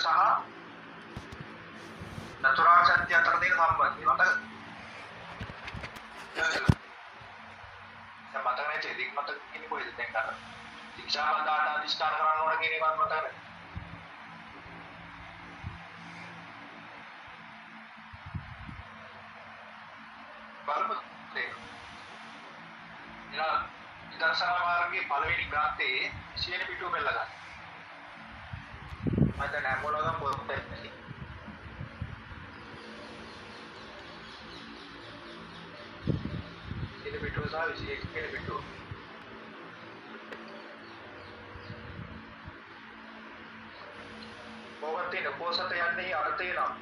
සහ චතුරාර්ය සත්‍ය අතර තියෙන සම්බන්ධය මතකද? දැන් මතක නැති දෙයක් මතක ඉන්නේ කොහෙද දැන් අර ශික්ෂා බඳාට අධිෂ්ඨාන කරන්න ඕන කියන එකවත් මතක නැහැ. බලමු ඒක. ඊළඟ විදර්ශනා මාර්ගයේ පළවෙනි ග්‍රන්ථයේ සියලු පිටුව බෙල්ල ගන්න. මම දැන් හැමෝලගම පොත් දෙන්නේ. සියලු පිටුව සහ 21 කියන පිටුව. මොකක්ද තියෙන පොසත යන්නේ අර්ථය නම්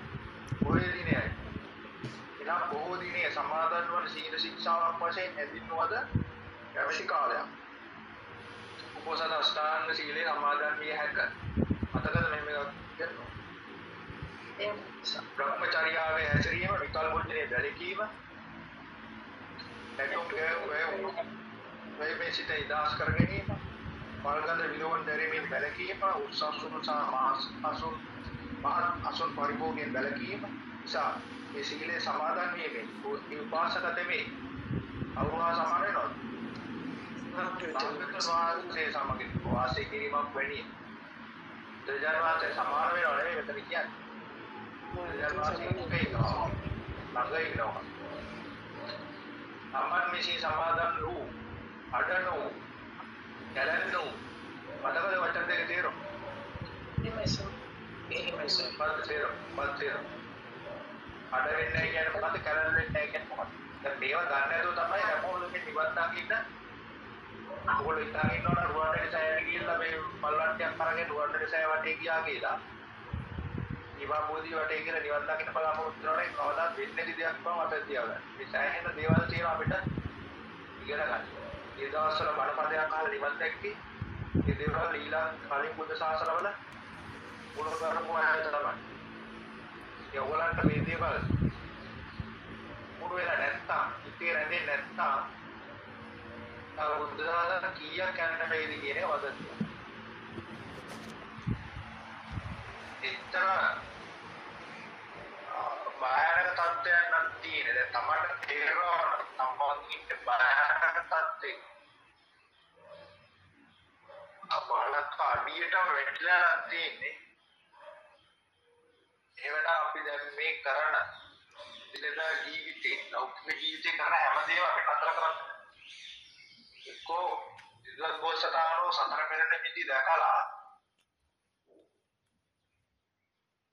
බොහෝ දිනයයි. එනම් බොහෝ දිනේ සමාදන් වන සීල ශික්ෂාවක් වශයෙන් හැඳින්වුවද කැමැති කාලයක්. උපෝසත අෂ්ටාංග සීලේ සමාදන් විය හැක. මතකද මෙන්න මේක කියනවා. බ්‍රහ්මචර්යාවේ හැසිරීම විකල් මුල්නේ බැලකීම නැත්නම් වේ මේ සිත ඉදාස් කර ගැනීම මල්ගන්ධ විලෝවන් දැරීමෙන් බැලකීම උත්සාහසුන සහ මාස් අසුන් මහත් අසුන් පරිභෝගයෙන් බැලකීම නිසා මේ සීලේ සමාදන් වීමෙන් උපාසක දෙමේ අවුහා සමාන වෙනවා වාසේ සමගින් වාසය කිරීමක් වැනි දෙජාන වාසේ සමාන වෙනව නෙවෙයි මෙතන කියන්නේ දෙජාන වාසේ කේනවා ළඟ ඉන්නවා සම්මන් මිසී සමාදන් වූ අඩනෝ කැලෙන්නු මතකද වචන දෙක තේරෙන්නේ එහෙමයි එහෙමයි මත තේරෙන්නේ මත තේරෙන්නේ අඩ වෙන්නේ නැහැ කියන්නේ මොකද්ද කැලෙන්න වෙන්නේ නැහැ කියන්නේ මොකද්ද දැන් මේවා ගන්න නැතුව තමයි හැමෝම මේ නිවන් දකින්න ඔයගොල්ලෝ ඉතින් ඉන්නවනේ රුවන්වැලි සෑය ගිහිල්ලා මේ පල්වට්ටියක් අරගෙන රුවන්වැලි සෑය වටේ ගියා කියලා ඉවා බෝධි වටේ කියලා නිවන් දකින්න බලාපොරොත්තු වෙනවනේ කවදාත් වෙන්නේ නැති දෙයක් බව මට තියාගන්න. මේ සෑහෙන දේවල් තියෙනවා අපිට ඉගෙන ගන්න. ඒ දවස්වල බණපදයක් අහලා නිවන් දැක්කේ ඒ දේවල් ඊළඟ කලින් බුද්ධ ශාසනවල මුල කරපු අය තමයි. ඒ ඔයගලන්ට මේ දේවල් මුළු වෙලා නැත්තම් ඉතේ රැඳෙන්නේ නැත්තම් අර බුද්ධ ශාසන කීයක් යන්න බැයිද කියන එක වදතියි. එච්චර බාහිර තත්ත්වයක් නම් තියෙන. දැන් තමන්ට තේරෙනවා තමන් ඉන්න බාහිර තත්ත්වේ. අපලක් අඩියට වැටිලා නම් තියෙන්නේ. එහෙමනම් අපි දැන් මේ කරන දිනදා ජීවිතේ ලෞකික ජීවිතේ කරන හැමදේම අපි නතර කරන්න. එක්කෝ ඉල්ලක් බෝසතාණෝ සතර පෙරණ මිදි දැකලා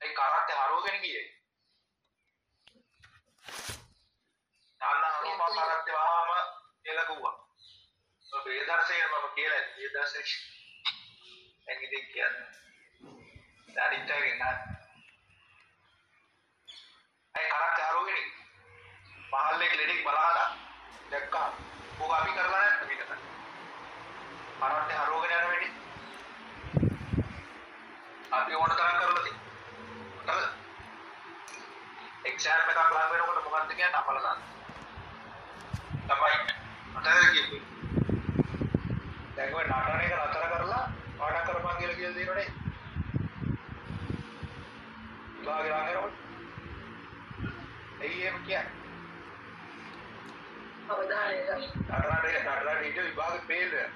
ඒ කරත්තේ හරවගෙන ගියේ. නාන්න රූප කරත්තේ වහාම. ඔබ ඒ දර්ශනය මම කියලා ඒ දර්ශනය. එන්නේ කියන්නේ. දැනිටගෙන නෑ. ඒ කරත්තේ හරවගෙන පහල්ලේ ක්ලිනික් බලහදා දැක්කා. ඕක අපි කරලා නැත්නම් පිටත. කරත්තේ හරවගෙන යන වෙන්නේ. අපි ඕන තරම් කරලා තියෙනවා. හරිද? එක්සෑම් එකක් ලඟ වෙනකොට මොකක්ද කියන්නේ අපල ගන්න. තමයි. අතර කියන්නේ. දැන් ඔය නටන එක නතර කරලා පාඩම් කරපන් කියලා කියලා දෙනවනේ. විභාගේ ලඟ වෙනකොට. එයි එහෙම කියන්නේ. අවධානය ගන්න. නටනට නටනට ඊට විභාගේ ෆේල් වෙනවා.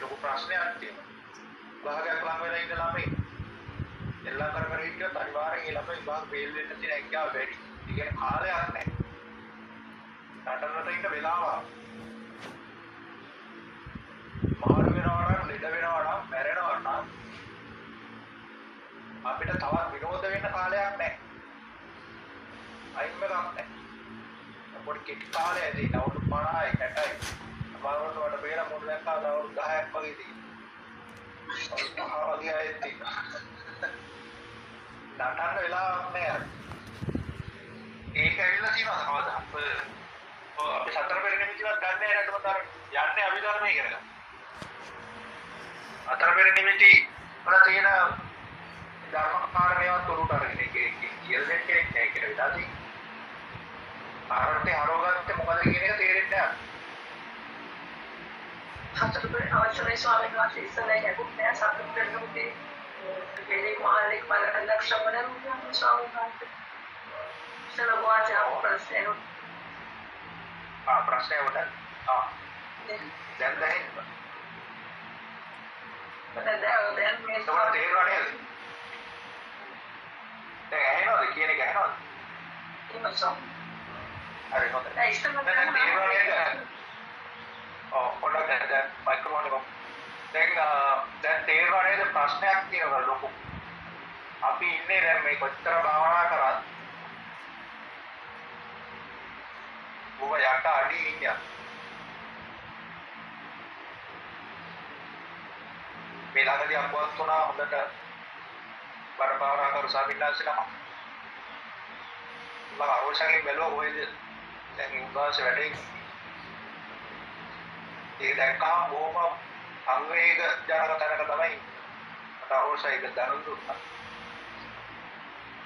ලොකු ප්‍රශ්නයක් තියෙනවා. විභාගයක් ලඟ වෙලා ඉන්න ළමයි එල්ලා කර කර හිටියොත් අනිවාර්යෙන් ඒ ළමයි විභාග ෆේල් වෙන්න තියෙන හැකියාව වැඩි. ඒ කියන්නේ කාලයක් නැහැ. නටනට ඉන්න වෙලාවක්. මාරු වෙනවා නම්, ලෙඩ වෙනවා නම්, මැරෙනවා නම් අපිට තවත් විනෝද වෙන්න කාලයක් නැහැ. අයින් වෙලා නැහැ. පොඩි කෙටි කාලයකදී අවුරුදු 50යි 60යි අමාරුවට වඩා පේන මොන දැක්කා අවුරුදු 10ක් වගේ තියෙනවා. අවුරුදු 5 වගේ ආයෙත් තියෙනවා. නටන්න වෙලාවක් නෑ. ඒක ඇවිල්ලා තියෙනවා කවදා. ඔව් අපි සතර පෙරණ නිමිතිවත් ගන්න නෑ නේද මතර. යන්නේ අභිධර්මයේ ඉගෙන ගන්න. අතර පෙරණ නිමිති වල තියෙන ධර්ම කාරණේවත් උරුට අරගෙන ඒක කියලා දෙන්න කෙනෙක් නෑ කියලා විලා තියෙනවා. ආරටේ හරවගත්තේ මොකද කියන එක තේරෙන්නේ නෑ. හතර පෙර අවශ්‍යයි ස්වාමීන් වහන්සේ ඉස්සරහ ගැඹුරු නෑ සතුට වෙනුනේ Hindi ko halik pala anak sa mga sa mga sa labuhan siya ako prasero. ආ ප්‍රශ්නය උඩ ආ දැන් දැනෙන්න Padadao, then may එතකොට තේරුණා නේද දැන් ඇහෙනවද කියන එක ඇහෙනවද Imasong. හරි හොඳයි Ay, isa na දැන් තේරුණා නේද ඔව් පොඩ්ඩක් දැන් දැන් මයික්‍රොෆෝන් එක දැන් අ, දැන් තේරුණා නේද ප්‍රශ්නයක් තියෙනවා ලොකු අපි ඉන්නේ දැන් මේ කොච්චර භාවනා කරත් ඔබ යට අඩි ඉන්නේ මේ ළඟදී අපවත් වුණා හොඳට බර භාවනා කරු සාමිනාසිනම මම අවශ්‍යයෙන් බැලුවා කොහෙද දැන් උන්වහන්සේ වැඩේ ඒක දැක්කම බොහොම අංවේග ජනක තැනක තමයි මට අවශ්‍යයි ඒක දැනුම් දුන්නා.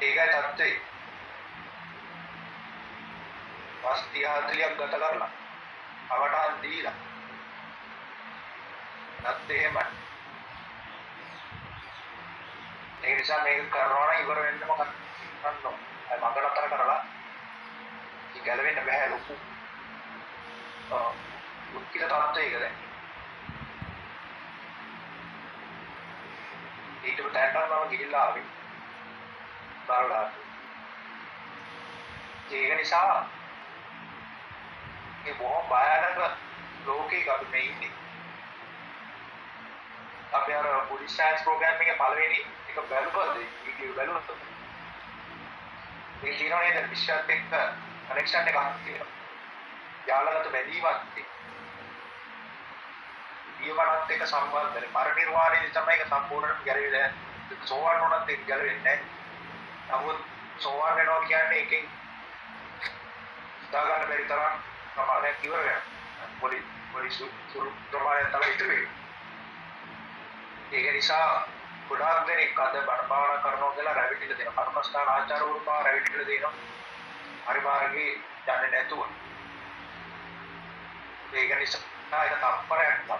ඒකයි තත්ත්වේ පස් 30 40ක් ගත කරලා අවටාන් දීලා. නැත් එහෙමයි. ඒ නිසා මේක කරනවා නම් ඉවර වෙන්න මොකක්ද? කරන්න ඕන අය මඟ නතර කරලා ඉතින් ගැලවෙන්න බෑ ලොකු. ආ මුක්කිල තත්ත්වයක දැන්. ඊට පස්සේ මම ගිහිල්ලා ආවේ. බලලා ඒක නිසා මේ බොහොම භයානක ලෝකයක අපි මේ ඉන්නේ. අපි අර පොලිස් සයන්ස් ප්‍රෝග්‍රෑම් එකේ පළවෙනි එක බැලුවද? වීඩියෝ බැලුවද? මේ කියනවා නේද? විශ්වත් එක්ක කනෙක්ෂන් එකක් තියෙනවා යාළුවන්ට බැඳීමක් තියෙනවා. ජීවනත් එක්ක සම්බන්ධ වෙන පරිනිර්වාණය තමයි ඒක සම්පූර්ණයෙන් ගැලවිලා සෝවාන් වුණත් ඒක ගැලවෙන්නේ නැහැ. නමුත් සෝවාන් වෙනවා කියන්නේ එකෙන් දාගන්න බැරි තරම් ප්‍රමාණයක් ඉවර වෙනවා. පොඩි පොඩි සුළු ප්‍රමාණයක් තමයි ඉතුරු වෙන්නේ. ඒක නිසා ගොඩාක් දෙනෙක් අද බණ භාවනා කරනවා කියලා රැවටිලා දෙනවා. කර්මස්ථාන ආචාරවරු පා රැවටිලා දෙනවා. හරි මාර්ගේ යන්නේ නැතුව. ඒක නිසා ඒක තප්පරයක්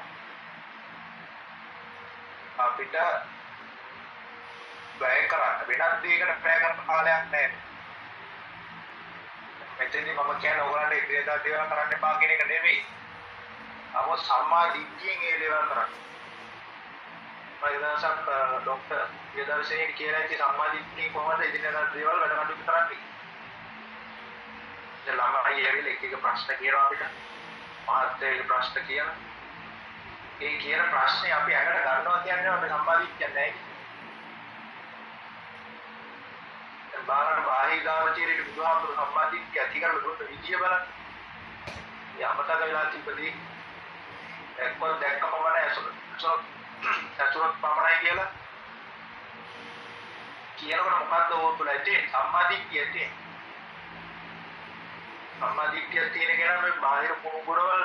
අපිට වැය කරන්න වෙනත් දෙයකට වැය කරන්න කාලයක් නැහැ. මෙතනදී මම කියන්නේ ඔයගලන්ට ඉදිරියට දේවල් කරන්න එපා කියන එක නෙවෙයි. අපෝ සම්මා දිට්ඨියෙන් ඒ දේවල් කරන්න. මයිදාසක් ડોක්ටර් යදර්ශනේ කියලා ඉති සම්මාදිට්ඨිය කොහොමද ඉදිරියට දේවල් වැඩ කටයුතු කරන්නේ දැන් ළමයි ඇවිල්ලා එක එක ප්‍රශ්න කියනවා අපිට. මහත්යේ ප්‍රශ්න කියන ඒ කියන ප්‍රශ්නේ අපි අහකට ගන්නවා කියන්නේ අපි සම්මාදිට්ඨිය නැහැ. දැන් බාරණ බාහිදාවචීරේ බුදුහාමුදුරු සම්මාදිට්ඨිය ඇති කරලා දුන්න විදිය බලන්න. යමතක වෙලා තිබදී එක්ක දැක්ක පමණ ඇසුර චතුරත් පමණයි කියලා. කියනකොට මොකද්ද ඕතුල ඇත්තේ? සම්මාදිට්ඨිය ඇත්තේ. සම්මාදිට්ඨිය තියෙන කෙනා මේ බාහිර කුණු ගොඩවල්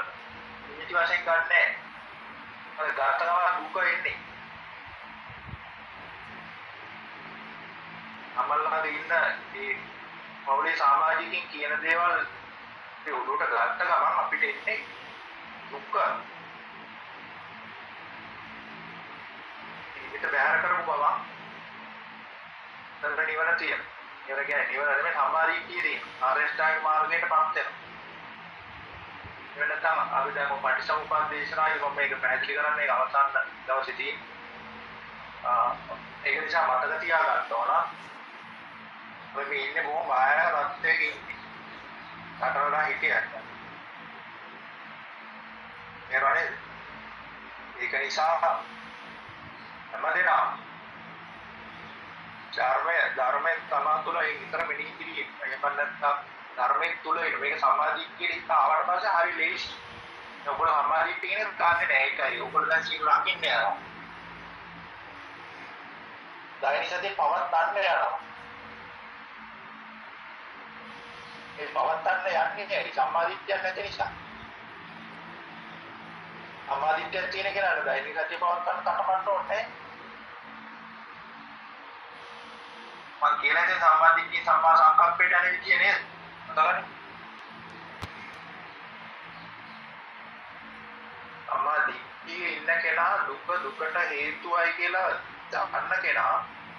නිමිති වශයෙන් ගන්නෑ අර ගාතනවා දුක එන්නේ අමල්ලාද ඉන්න ඒ පෞලේ සමාජිකින් කියන දේවල් ඒ උඩට ගත්ත ගමන් අපිට එන්නේ දුක හිත බැහැර කරපු බව. තර නිවන තියෙන. නිවන කියන්නේ නිවන නෙමෙයි සම්මාදිට්ඨිය තියෙන. ආරෂ්ඨාංග මාර්ගයට පත් වෙනවා. නිවන තමයි අපි දැන් මොකක් පටිසමුප්පාද දේශනාවේ මම මේක පැහැදිලි කරන්නේ අවසාන දවසේදී. ආ ඒක නිසා මතක තියාගන්න ඕන. අපි මේ ඉන්නේ බොහොම භයානක තත්ත්වයක ඉන්නේ. රටවලා හිටියත්. ඒරණේ ඒක නිසා හැමදේම ධර්මය ධර්මයෙන් තමා තුළ ඒ විතර මෙනෙහි කිරීම. එහෙම නැත්නම් ධර්මයෙන් තුළ මේක සමාධියට ආවට පස්සේ හරි ලේසි. ඔයගොල්ලෝ සමාධියට කියන කාන්නේ නැහැ ඒකයි. ඔයගොල්ලෝ දැන් සීල රකින්න යනවා. ධෛර්යසදී පවත් ගන්න යනවා. ඒ පවත් ගන්න යන්නේ නැහැ සම්මාදිට්ඨියක් නැති නිසා. සම්මාදිට්ඨියක් තියෙන කෙනාට ධෛර්යසදී පවත් ගන්න කටමන්න ඕනේ. මම කියලා ඉතින් සම්මාදිට්ඨිය සම්මා සංකප්පේට යන විදිය නේද? මතකනේ. සම්මාදිට්ඨියේ ඉන්න කෙනා දුක දුකට හේතුවයි කියලා දන්න කෙනා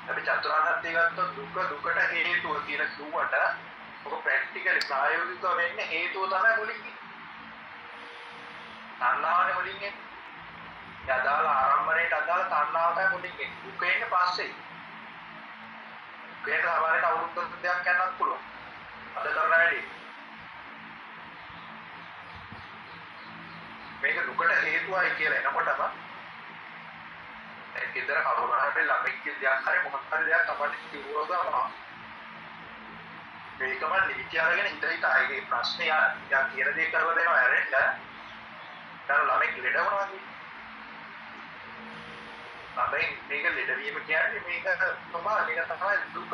අපි චතුරාර්ය සත්‍ය ගත්තොත් දුක දුකට හේතුව කියලා කිව්වට ඔක ප්‍රැක්ටිකලි ප්‍රායෝගිකව වෙන්නේ හේතුව තමයි මුලින් ඉන්නේ. තණ්හාවනේ මුලින් එන්නේ. යදාල ආරම්භණයට අදාළ තණ්හාව තමයි මුලින් එන්නේ. දුක එන්නේ පස්සේ. දුකේට සමහරට අවුරුද්දක් දෙයක් යන්නත් පුළුවන්. අද කරන වැඩි. මේක දුකට හේතුවයි කියලා එනකොටම ඒ කිදර කවුරුහරි ළමෙක් දෙයක් හරි මොකක් හරි දෙයක් තමයි කිව්වොත් ගන්නවා. මේකම නිවිති අරගෙන හිත හිත ආයේ ප්‍රශ්නේ යා කියන දේ කරලා දෙනවා ඇරෙන්න. දැන් ළමෙක් ලෙඩ වුණා කියන්නේ. ළමයි මේක ලෙඩවීම කියන්නේ මේක තමයි මේක තමයි දුක.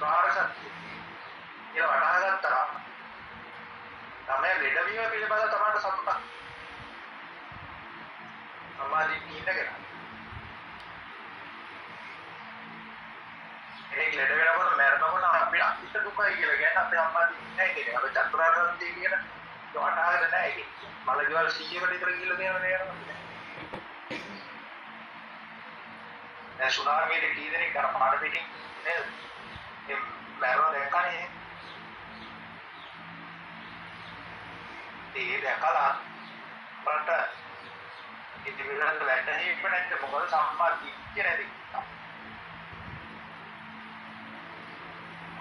සාරසත්‍ය. කියලා වටහා ගත්තා. තමයි ලෙඩවීම පිළිබඳව තමයි සතුටක්. සමාධි ඉන්නගෙන. ඒක ලෙඩ වෙනකොට මැරෙනකොට අපිට අතිශය දුකයි කියලා කියන්නේ අපේ අම්මා දින්නේ නැහැ කියන්නේ. අපි චතුරාර්ය සත්‍ය කියන වටහාගෙන නැහැ ඒක. මලකවල 100කට විතර කියලා දෙනව නේද? දැන් සුනාමියේ කී දෙනෙක් අර පාඩ පිටින් නේද? ඒ මැරෙන දැක්කනේ. ඒ දැකලා මට ඉතිවිලට වැටහි ඉපැන්නට මොකද සම්මා දිට්ඨිය නැති.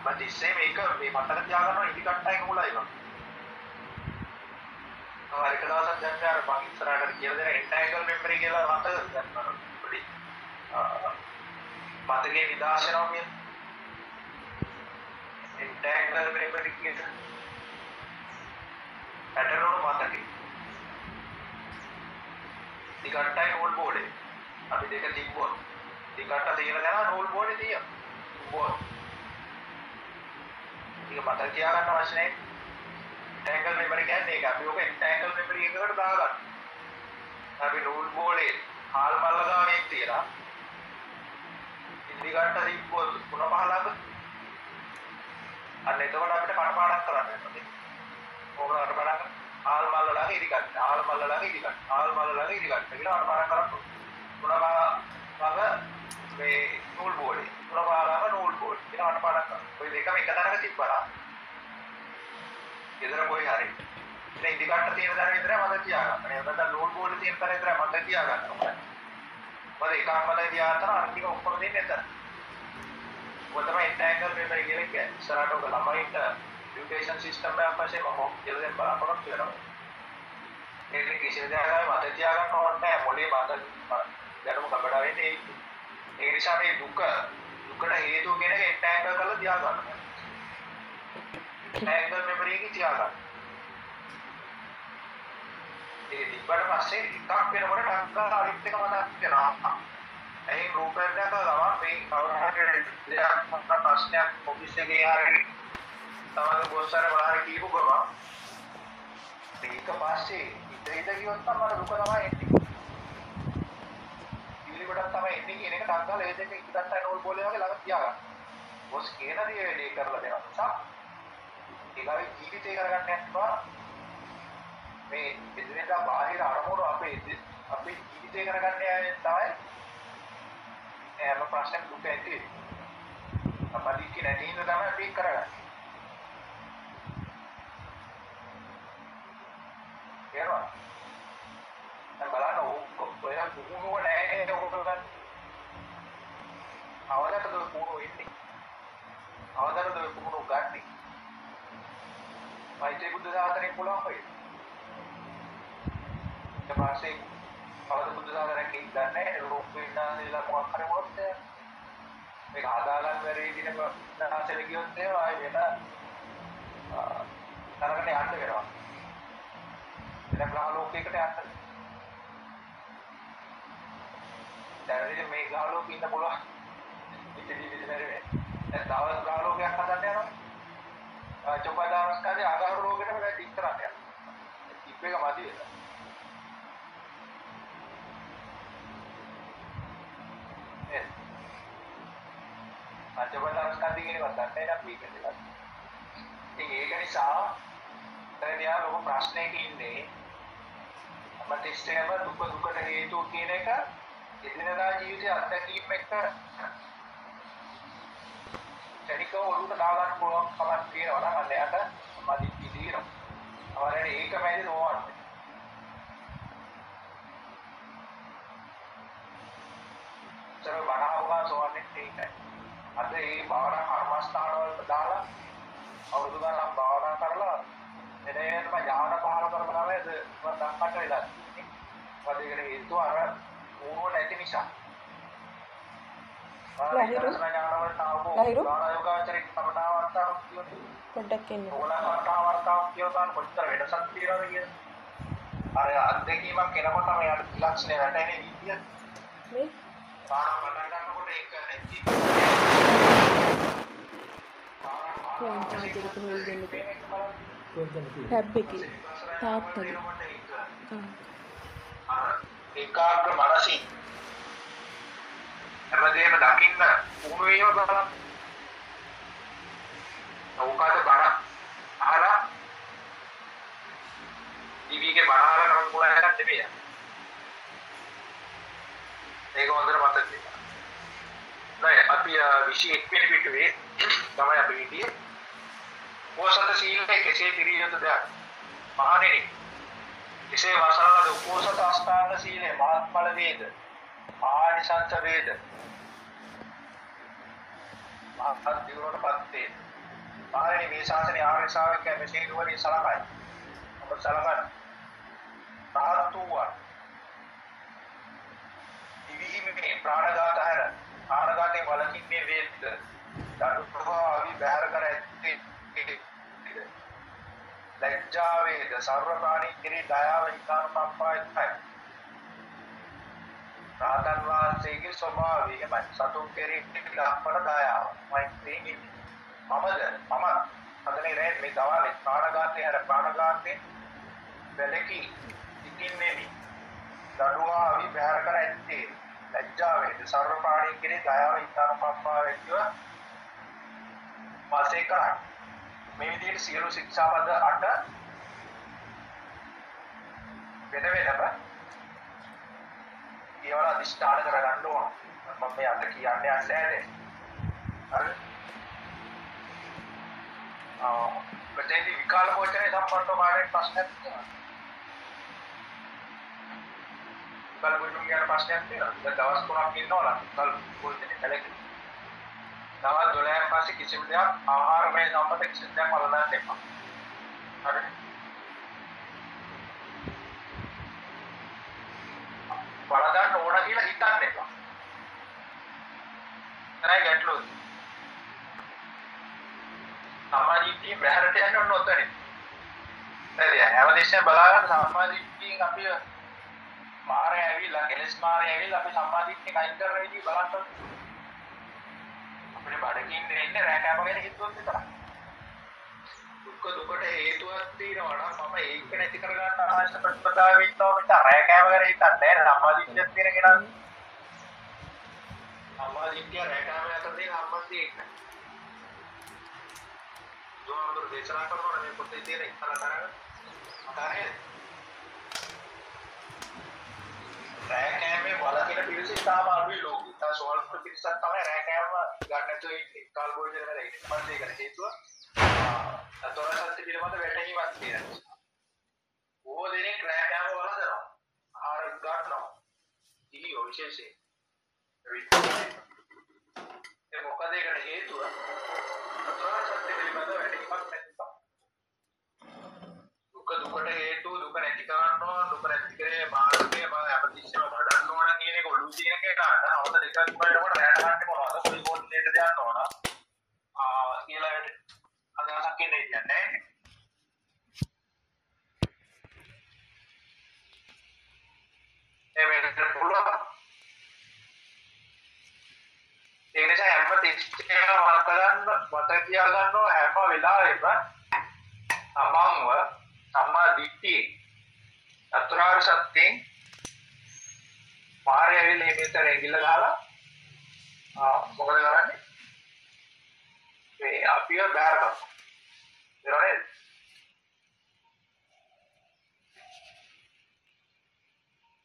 මම ඉස්සේ මේක මේ මතක තියාගන්නවා ඉදි කට්ටයක මුලයි වගේ. මම එක දවසක් දැන් අර මම ඉස්සරහට කියලා දෙන එන්ටැගල් මෙමරි කියලා මතක ගන්නවා. පොඩි මතකේ විදාශනවා කියන එන්ටැගල් මෙමරි කියන පැටර්න් මතකේ. දිගට්ටයි නෝල් බෝඩේ. අපි දෙක තිබ්බොත් දිගට්ට තියෙන දා නෝල් බෝඩේ තියෙනවා. බෝඩ්. ඒක මතක තියාගන්න අවශ්‍ය නැහැ. ටැගල් මෙමරි කියන්නේ ඒක. අපි ඔක ටැගල් මෙමරි එකකට දාගන්න. අපි නෝල් බෝඩේ හාල් මල්ල ගානේ තියලා ඉදිරියට තිබ්බොත් පුන පහලක අන්න එතකොට අපිට කටපාඩම් කරන්න වෙනවා. ඕකට කටපාඩම් ආල් මල්ල ළඟ ඉදි ගන්න. ආල් මල්ල ළඟ ඉදි ගන්න. ආල් මල්ල ළඟ ඉදි ගන්න. කියලා කටපාඩම් කරන්න. පුන ළඟ මේ නූල් බෝඩේ. පුන ළඟ නූල් බෝඩ්. කියලා කටපාඩම් කරන්න. ඔය දෙකම එක තැනක තිබ්බලා. ගෙදර කොයි හරි. ඉතින් ඉදි ගන්න තියෙන දර විතරයි මම තියාගන්න. එහෙම නැත්නම් නූල් බෝඩේ තියෙන දර විතරයි මම තියාගන්න ඕනේ. මොකද ඒ කාමල ව්‍යාතන අන්තිම ඔක්කොම දෙන්නේ එතන. ඔය තමයි එන්ටැන්ගල් මෙමරි කියලා කියන්නේ. ඉස්සරහට ඔබ ළමයින්ට ඩියුටේෂන් සිස්ටම් එකක් වශයෙන් මොකක් කියලා දෙන්න බලාපොරොත්තු වෙනවා. ඒක කිසිම දෙයක් මත තියාගන්න ඕනේ නැහැ. මොලේ මත දැනුම කබඩා වෙන්නේ ඒ නිසා මේ දුක දුකට හේතුව කියන එක එන්ටැන්ගල් කරලා තියාගන්න. එන්ටැන්ගල් මෙමරි එක තියාගන්න. ඒක තිබ්බට පස්සේ එකක් වෙනකොට ටක්කා අනිත් එක මතක් වෙනවා. එහි රූපයක් දැකලා මේ කවුරු හරි දෙයක් මොකක් ප්‍රශ්නයක් ඔෆිස් එකේ හරි තමයි බොස්සර බලහර කියපු ගම මේක පස්සේ ඉත ඉත කිව්වොත් තමයි දුක තමයි එන්නේ. ඉවිලි කොටක් තමයි එන්නේ කියන එක ටක් ගාලා ඒ දෙක ඉස්සරහට නෝල් බෝලේ වගේ ළඟ තියාගන්න. බොස් කියන දේ වැඩි කරලා දෙනවා. සා ඒකයි ජීවිතේ කරගන්න යනවා. මේ එදිනෙදා බාහිර අරමුණු අපේ අපේ ජීවිතේ කරගන්න යන්නේ තමයි හැම ප්‍රශ්නයක් දුක ඇති වෙන්නේ. අපදී කියන නැති හින්දා තමයි අපි කරගන්නේ. ඒනවා. දැන් බලන්න ඔය පුහුණුව නැහැ ඔයගොල්ලෝ අවදානද පුහුණුව ඉන්නේ. අවදානද පුහුණුව ගන්න. මෛත්‍රී බුද්ධ සාසනය පුළුවන් වෙයි. ඊට පස්සේ අවද බුද්ධ සාසනයක් ඉඳන්නේ රූප විඥානේලා මොකක් හරි මොකද මේක හදාගන්න බැරි දින නාසෙල ගියොත් එහෙම ආයෙ වෙන තරකට යන්න වෙනවා. වෙන ග්‍රහ ලෝකයකට යන්න. දැන් ඉතින් මේ ග්‍රහ ලෝකෙ ඉන්න පුළුවන්. ඉතින් ඉතින් බැරි දැන් තව ග්‍රහ ලෝකයක් හදන්න යනවා. චොපදානස්කාරේ ආගාර ලෝකෙට වැඩි ඉස්සරහට යනවා. ඉප් එක මදි වෙනවා. පංචවදානස්කන්ධය කියන එක දන්නේ නැහැ අපි ඒක දෙයක්. ඉතින් ඒක නිසා දැන් යා ලොකු ප්‍රශ්නයක ඉන්නේ මට ඉස්සෙල්ම දුක දුකට හේතුව කියන එක එදිනෙදා ජීවිතයේ අත්දැකීම් එක්ක ක්ෂණිකව ඔළුවට දාගන්න පුළුවන් කමක් තියෙනවා නම් අන්න එයාට මදි පිළිරම්. අවරේ ඒකමයි නෝවන්. තර බණහුවා සෝවන්නේ ඒකයි. අද මේ භාවනා කර්මස්ථාන වලට දාලා අවුරුදු ගණන් භාවනා කරලා එනේනම ඥාන පහල කරගෙන ආවේද මම දක්කට වෙලා. වදේකට හේතුව අර ඕනෝ නැති නිසා. ලහිරු? ලහිරු? යෝගාචරික කමඨාවර්තාවක් කියනවා. පොඩ්ඩක් එන්න. ඕලාකමඨාවර්තාවක් කියනවා කොච්චර වෙනසක් තියෙනවද කියන. අර අත්දැකීමක් එනකොට මෙයාට ලක්ෂණ වැටෙන්නේ විදිය. මේ පාඩම් පටන් ගන්නකොට ඒක නැති. ෆෝන් charger එක හොල් දෙන්න බෑ. ටැබ් එකේ තාත්තගේ. ආ. ඒකාග්‍ර මනසින් හැමදේම දකින්න පුහුණු වීම බලන්න. ඕකාද බණ අහලා දිවිගේ බණ අහලා කරන් පුළුවන් එකක් නෙමෙයි. ඒක හොඳට මතක තියාගන්න. නෑ අපි 21 වෙනි පිටුවේ. තමයි අපි හිටියේ. පෝසත සීලය කෙසේ පිළිය යුතුද? මහණෙනි එසේ වසනලද උපෝසත අෂ්ටාංග සීලය? මහත්ඵල වේද? ආනිසංස වේද? මහත් දියුණුවට පත් වේ මාරණි මේ ශාසනයේ ආර්ය ශ්‍රාවකයන් මෙසේ දුවරි සලකයි. ඔබ සලකන රාහතුවා දිවිහිමේ ප්‍රාණඝාත හැර. ප්‍රාණඝාතේ වලකින්නේ වේද දඩු ප්‍රභාවි බැහැර කර ඇත්තේ ලැජ්ජා වේද සර්ව ප්‍රාණී කෙරේ දයාව හිතානුකම්පාවයි රාතන් වහන්සේගේ ස්වභාවයමයි. සතුන් කෙරේ ලක්පණ දයාව. මෛත්‍රී මමද? මම අදනේ රැත් මේ දවල්ේ ප්‍රාණඝාතේ හැර ප්‍රාණඝාතේ වැලකි ඉතින්නේ නි දඩුවා අවි බැහැර කර ඇත්තේ. ලැජ්ජා වේද සර්ව ප්‍රාණී කෙරේ දයාව හිතානුකම්පාවයි කිය වාසය කරන්නේ මේ විදිහට සියලු ශික්ෂාපද අට වෙන වෙනම ඒවල අදිෂ්ඨාන කරගන්න ඕන. මම මේ අට කියන්නේ නැහැ හරි? ආ මෙතෙන්දි විකාල පෝෂණය සම්බන්ධව මාගේ ප්‍රශ්නයක් තියෙනවා. විකාල පෝෂණය ගැන ප්‍රශ්නයක් තියෙනවා. දැන් දවස් තුනක් ඉන්නවා නම් විකාල පෝෂණය කලකින් දවස් 12න් පස්සේ කිසිම දෙයක් ආහාරමය සම්බන්ධ කිසිම දෙයක් වළඳන්න එපා. හරි. වළඳන්න ඕන කියලා හිතන්න එපා. එතරයි ගැටලුව. සමාධියෙන් බැහැරට යන්න ඕන ඔතන. හරි. හැමදෙස්සෙන් බලාගන්න සමාධියෙන් අපි මාරය ඇවිල්ලා කෙලස් මාරය ඇවිල්ලා අපි සමාධියෙන් අයින් කරන විදිහ බලන්න ඕනේ. අපේ බඩකින් දෙන්නේ රැකෑම ගැන හිතුවොත් විතරයි. දුක දුකට හේතුවක් තියෙනවා නම් මම ඒක නැති කරගන්න අවශ්‍ය ප්‍රතිපදාව විශ්වාස මිස රැකෑම ගැන හිතන්නේ නැහැ සම්මාදිට්ඨියක් තියෙන කෙනා. සම්මාදිට්ඨිය රැකෑම අතර තියෙන සම්බන්ධය ඒකයි. දුවමතර දේශනා කරනවා මේ පොතේ තියෙන ඉතල තරඟ. අතාරේ. රැකෑමේ වලකින පිළිසෙ තාම අඩුයි ලෝකෙ. තා සෝල්ප පිළිසක් තමයි රැකෑම ගන්න නැතුව ඉන්නේ. කාල් බෝජන කරලා ඉන්නේ. පස්සේ ඒකට හේතුව තොර සත්‍ය පිළිබඳ වැටහීමක් තියෙනවා. බොහෝ දෙනෙක් රැකෑම වලදනවා. ආහාර ගන්නවා. ඉලියෝ විශේෂයෙන්. ඒ මොකද ඒකට හේතුව? තොර සත්‍ය පිළිබඳ වැටහීමක් නැතිකම. දුක දුකට හේතුව දුක නැති කරන්න ඕන දුක නැති කරේ මාර්ගය මම හැමතිස්සෙම වඩන්න ඕන කියන එක ඔළුව තියෙන කෙනාට අවුරුදු දෙකක් බලනකොට රැට ගන්න මොනවද පොඩි පොඩි දෙයක් දාන්න ඕන ආ කියලා අදහසක් ඉන්නේ කියන්නේ ඒ වෙනට පුළුවන් ඒ නිසා හැම තිස්සෙම මතක ගන්න මතක තියාගන්න හැම වෙලාවෙම තමන්ව සම්මා දිට්ඨිය. චතුරාර්ය සත්‍යයෙන් මාර්ය ඇවිල්ලා මේ පෙත්තට ඇඟිල්ල ගහලා මොකද කරන්නේ? මේ අපිව බෑර කරනවා. ඒරනේ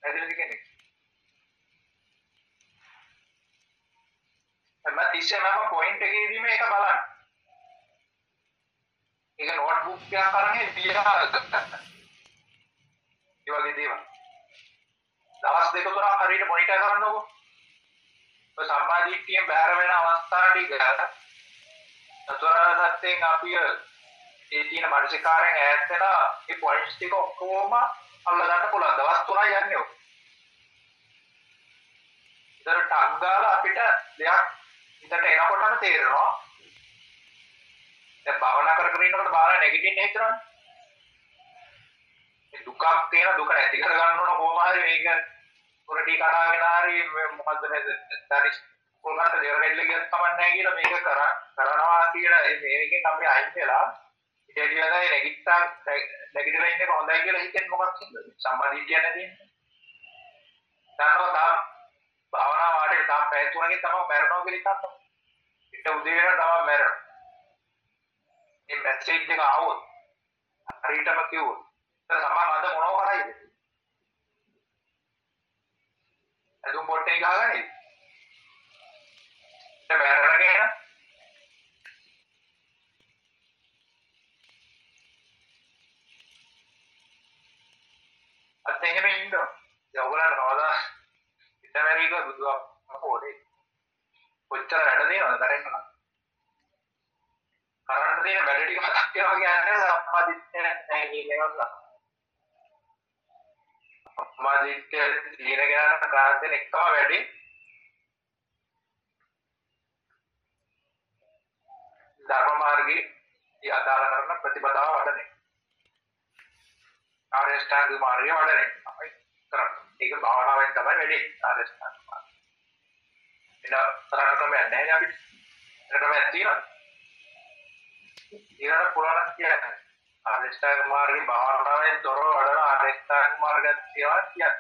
ඇදෙන්නේ කෙනෙක්. හැම තිස්සෙම පොයින්ට් එකේදී මේක බලන්න. ඒක නෝට්බුක් එකක් අරන් ලියලා ගන්න. ඒ වගේ දේවල්. දවස් දෙක තුනක් හරියට මොනිටර් කරන්නකෝ. ඔය සම්මාදිට්ඨියෙන් බැහැර වෙන අවස්ථා ටික චතුරාර්ය සත්‍යයෙන් අපි ඒ තියෙන මානසිකාරයෙන් ඈත් වෙන ඒ පොයින්ට්ස් ටික ඔක්කොම අල්ල ගන්න පුළුවන්. දවස් තුනයි යන්නේ ඔක. ඉතර ටක් ගාලා අපිට දෙයක් හිතට එනකොටම තේරෙනවා. දැන් භාවනා කර කර ඉන්නකොට බාහිර නැගිටින්න හිතනවනේ. මේ දුකක් තියෙන දුක නැති කර ගන්න ඕන කොහොම හරි මේක පොරටි කඩාගෙන හරි මොකද්ද මේ දැරි කොල්ලන්ට දෙරෙල්ල ගියත් කමන්නේ කියලා මේක කර කරනවා කියලා මේකෙන් අපි අයින් වෙලා ඉතින් කියලා නැගිට්ටා නැගිටලා ඉන්නේ හොඳයි කියලා හිතෙන් මොකක්ද සම්මාදිටිය නැති දන්නවා තා භාවනා වාටේ තා පැය තුනකින් තමයි මැරෙනවා කියලා හිතන්න. ඊට උදේ වෙනවා තමයි මැරෙනවා. මේ මැසේජ් එක ආවොත් හරියටම කිව්වොත් එතන සමාන අද මොනව කරයිද? එදුම් පොට්ටේ ගහගන්නේ. දැන් මැරෙනගෙන අත් එහෙම ඉන්නවා. ඒ ඔයගොල්ලන්ට කවදා ඉතමැරික බුදුහාම පොඩේ. කොච්චර වැඩ දෙනවද කරන්නේ? කරන්න තියෙන වැඩ ටික මතක් වෙනවා කියන්නේ සම්මාදිට්ඨිය නැහැ කියනවා. සම්මාදිට්ඨිය දින ගන්න කාන්තෙන් එකම වැඩි ධර්ම මාර්ගයේ ඒ අදාළ කරන ප්‍රතිපදාව වඩන එක. ආර්ය ශ්‍රාංග මාර්ගය වඩන එක තමයි කරන්නේ. ඒක භාවනාවෙන් තමයි වෙන්නේ ආර්ය ශ්‍රාංග මාර්ගය. එන තරණ ක්‍රමයක් නැහැ අපිට. ඒක ක්‍රමයක් තියෙනවා. ඊළඟ පුරාණ කියන්නේ ආරියෂ්ඨාංග මාර්ගේ භාවනාවෙන් තොරව වඩන ආරියෂ්ඨාංග මාර්ගයක් කියලා කියන්නේ.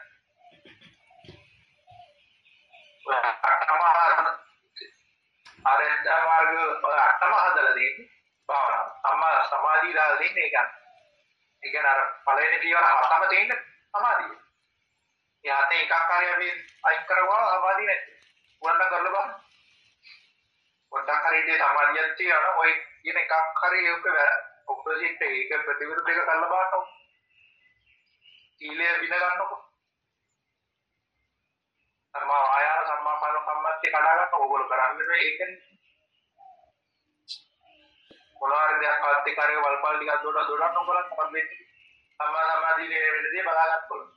ආරියෂ්ඨාංග මාර්ග අටම හදලා දෙන්නේ භාවනාව. සම්මා සමාධිය දාලා දෙන්නේ ඒක. ඒ කියන්නේ අර පළවෙනි පියවර හතම තියෙන සමාධිය. ඒ හතේ එකක් හරි අපි අයින් කරගුවා සමාධිය නැති. උනන්න කරලා බලන්න. පොඩ්ඩක් හරි ඉතින් සමාධියක් තියෙනවා ඔය කියන එකක් හරි ඒක ඔපොසිට් එක ඒක ප්‍රතිවිරුද්ධ එක කරලා බලන්න. සීලය විඳ ගන්නකො. සම්මා ආයාර සම්මා පාන සම්මත්‍ය කඩා ගන්න ඕගොල්ලෝ කරන්නේ ඒකනේ. මොනවාරි දෙයක් පස්සේ කාර්යය වල්පල් ටිකක් දොඩ දොඩන්න බලන්න මොකද වෙන්නේ. සම්මා සමාධියේ වෙනදී බලා ගන්න පුළුවන්.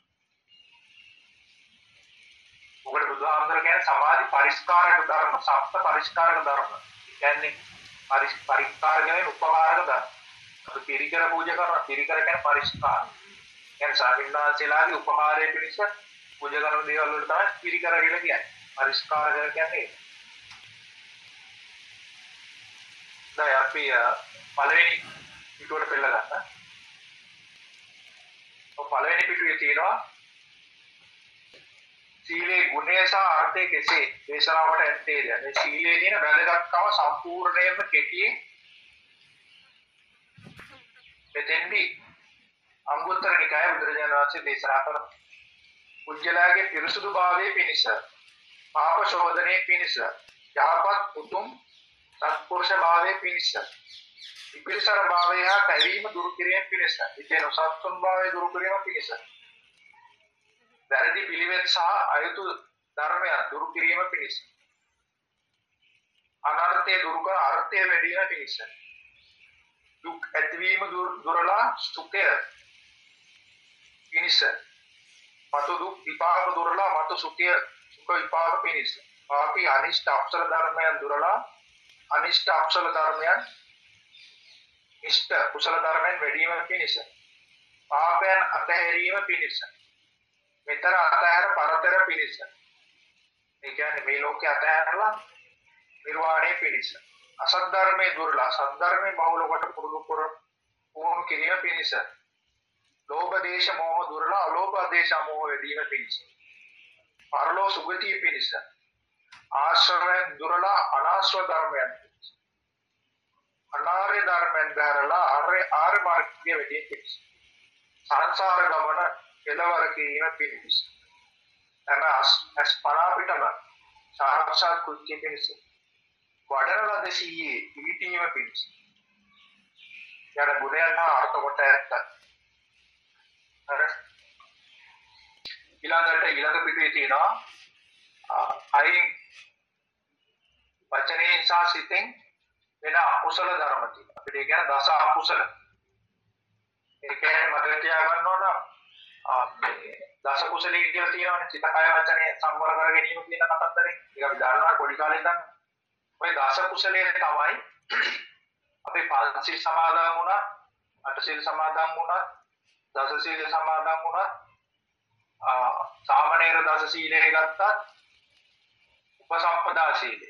මොකද බුදුහාමුදුර කියන්නේ සමාධි පරිස්කාරක ධර්ම, සප්ත පරිස්කාරක ධර්ම. කියන්නේ පරිස් පරිස්කාර කියන්නේ උපකාරක ධර්ම. අපි පිරිකර පූජා කරනවා. පිරිකර කියන්නේ පරිස්කාර. කියන්නේ සාමින්නාසලාගේ උපකාරයේ පිණිස පූජා කරන දේවල් වලට තමයි පිරිකර කියලා කියන්නේ. පරිස්කාර කියන්නේ දැන් අපි පළවෙනි පිටුවට පෙළ ගන්න. ඔය පළවෙනි පිටුවේ තියෙනවා සීලේ ගුණය සහ අර්ථය කෙසේ දේශනාවට ඇත්තේද? මේ සීලේ තියෙන වැදගත්කම සම්පූර්ණයෙන්ම කෙටියෙන් මෙතෙන්දී අංගුත්තර නිකාය බුදුරජාණන් වහන්සේ දේශනා කරන කුජලාගේ පිරිසුදු භාවයේ පිණිස පාප ශෝධනයේ පිණිස යහපත් උතුම් සත්පුරුෂ භාවයේ පිණිස විපිරිසර භාවය හා පැවීම දුරු කිරීම පිණිස ඉතින් සත්තුන් භාවය දුරු කිරීම පිණිස. වැරදි පිළිවෙත් සහ අයුතු ධර්මයන් දුරු කිරීම පිණිස. අනර්ථය දුරු කර අර්ථය වැඩි වීම පිණිස. දුක් ඇතිවීම දුරලා සුඛය පිණිස. මතු දුක් විපාක දුරලා මතු සුඛය සුඛ විපාක පිණිස. පාපී අනිෂ්ඨ අක්ෂර ධර්මයන් දුරලා අනිෂ්ඨ අක්ෂර ධර්මයන් ඉෂ්ඨ කුසල ධර්මයන් වැඩි වීම පිණිස. පාපයන් අතහැරීම පිණිස. මෙතර අතහැර පරතර පිණිස. ඒ කියන්නේ මේ ලෝකේ අතහැරලා නිර්වාණය පිණිස. අසත් ධර්මයේ දුර්ලා සත් ධර්මයේ බහුල කොට පුරුදු කර වුණු කිරීම පිණිස. ලෝභ දේශ මොහ දුර්ලා අලෝභ දේශ මොහ වැඩිම පිණිස. පරලෝ සුගතිය පිණිස. ආශ්‍රවයන් දුර්ලා අනාශ්‍රව ධර්මයන් අනාර්ය ධර්මයන් දැරලා ආර්ය ආර්ය මාර්ගයේ වැඩි පිණිස. සංසාර ගමන කෙලවර කිරීම පිණිස. එන අස් පරාපිටම සාක්ෂාත් කුච්චි පිණිස. වඩන ලද සීයේ පිවිතීම පිණිස යන ගුණයන් හා අර්ථ කොට ඇත්ත. හරි. ඊළඟට ඊළඟ පිටුවේ තියෙනවා අයින් වචනයෙන් සහ සිතෙන් වෙන අකුසල ධර්ම තියෙනවා. අපිට ඒ කියන්නේ දස අකුසල. ඒ කියන්නේ මතක තියාගන්න ඕන මේ දස කුසලී කියලා තියෙනවානේ සිත කය වචනේ සම්වර කර ගැනීම කියන කතන්දරේ. ඒක අපි දන්නවා පොඩි කාලේ ඉඳන්. ওই දස කුසලයේ තමයි අපේ පංචශීල සමාදන් වුණා, අටශීල සමාදන් වුණා, දසශීල සමාදන් වුණා, සාමණේර දස සීලය ගත්තා, උපසම්පදා සීලය,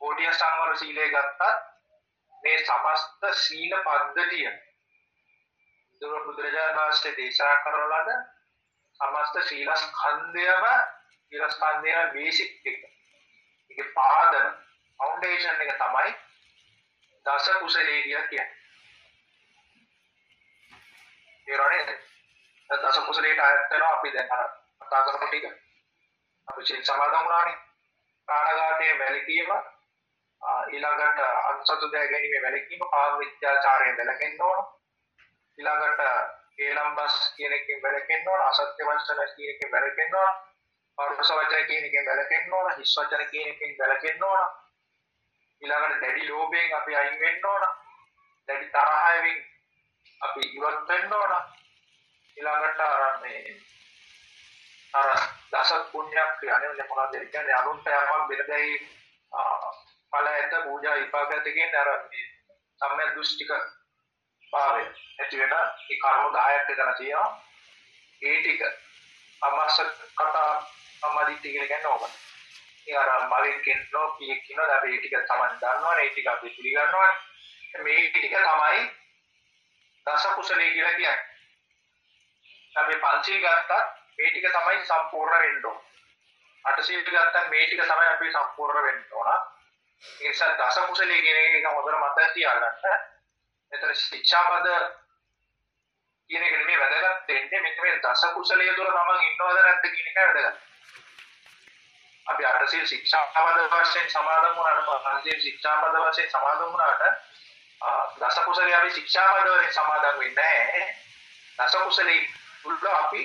කෝටිය සංවර සීලය ගත්තා, මේ සමස්ත සීල පද්ධතිය දුර බුදුරජාණන් වහන්සේ දේශනා කරන ලද සමස්ත සීල ස්කන්ධයම සීල ස්කන්ධයම බේසික් එක. ඒකේ පාදම ෆවුන්ඩේෂන් එක තමයි දස කුසලයේ කියලා කියන්නේ. ඒරෝනේ දස කුසලයට අයත් වෙනවා අපි දැන් අර කතා කරපු ටික. අපි සිල් සමාදන් වුණානේ. ප්‍රාණඝාතයේ වැළකීම ඊළඟට අන්සතු දෑ ගැනීම වැළකීම කාම විත්‍යාචාරයෙන් වැළකෙන්න ඕන. ඊළඟට කේලම්බස් කියන එකෙන් වැළකෙන්න ඕන. අසත්‍ය වචන කියන එකෙන් වැළකෙන්න ඕන. පරුස වචන කියන එකෙන් වැළකෙන්න ඕන. හිස් වචන කියන එකෙන් වැළකෙන්න ඕන. ඊළඟට දැඩි ලෝභයෙන් අපි අයින් වෙන්න ඕන. දැඩි තරහයෙන් අපි ඉවත් වෙන්න ඕන. ඊළඟට අර මේ අර දස පුණ්‍යක් කියන්නේ මොනවද කියන්නේ අනුන්ට යමක් බෙදයි ඵල ඇත පූජා විපාක ඇත කියන්නේ අර මේ සම්‍යක් දෘෂ්ටික භාවය ඇති වෙන ඒ කර්ම 10ක් එතන තියෙනවා. ඒ ටික අමස්ස කතා සම්මාදිට්ඨිය කියලා කියන්නේ ඕක. ඒ අර මලෙක් කියනවා කීයක් කියනවා අපි ඒ ටික තමයි දන්නවනේ ඒ ටික අපි පිළිගන්නවනේ. මේ ටික තමයි දස කුසලයේ කියලා කියන්නේ. අපි පංචීල් ගත්තත් මේ ටික තමයි සම්පූර්ණ වෙන්න ඕන. අටසීල් ගත්තත් මේ ටික තමයි අපි සම්පූර්ණ වෙන්න ඕන. ඒ නිසා දස කුසලයේ කියන එක හොඳට මතක තියාගන්න. මෙතන ශික්ෂාපද කියන එක නෙමෙයි වැදගත් වෙන්නේ මෙන්න මේ දස කුසලයේ තුර තමන් ඉන්නවද නැද්ද කියන එක වැදගත්. අපි අටසීල් ශික්ෂාපද වශයෙන් සමාදන් වුණාට පංචශීල් ශික්ෂාපද වශයෙන් සමාදන් වුණාට දස කුසලයේ අපි ශික්ෂාපද වලින් සමාදන් වෙන්නේ නැහැ. දස කුසලයේ තුල අපි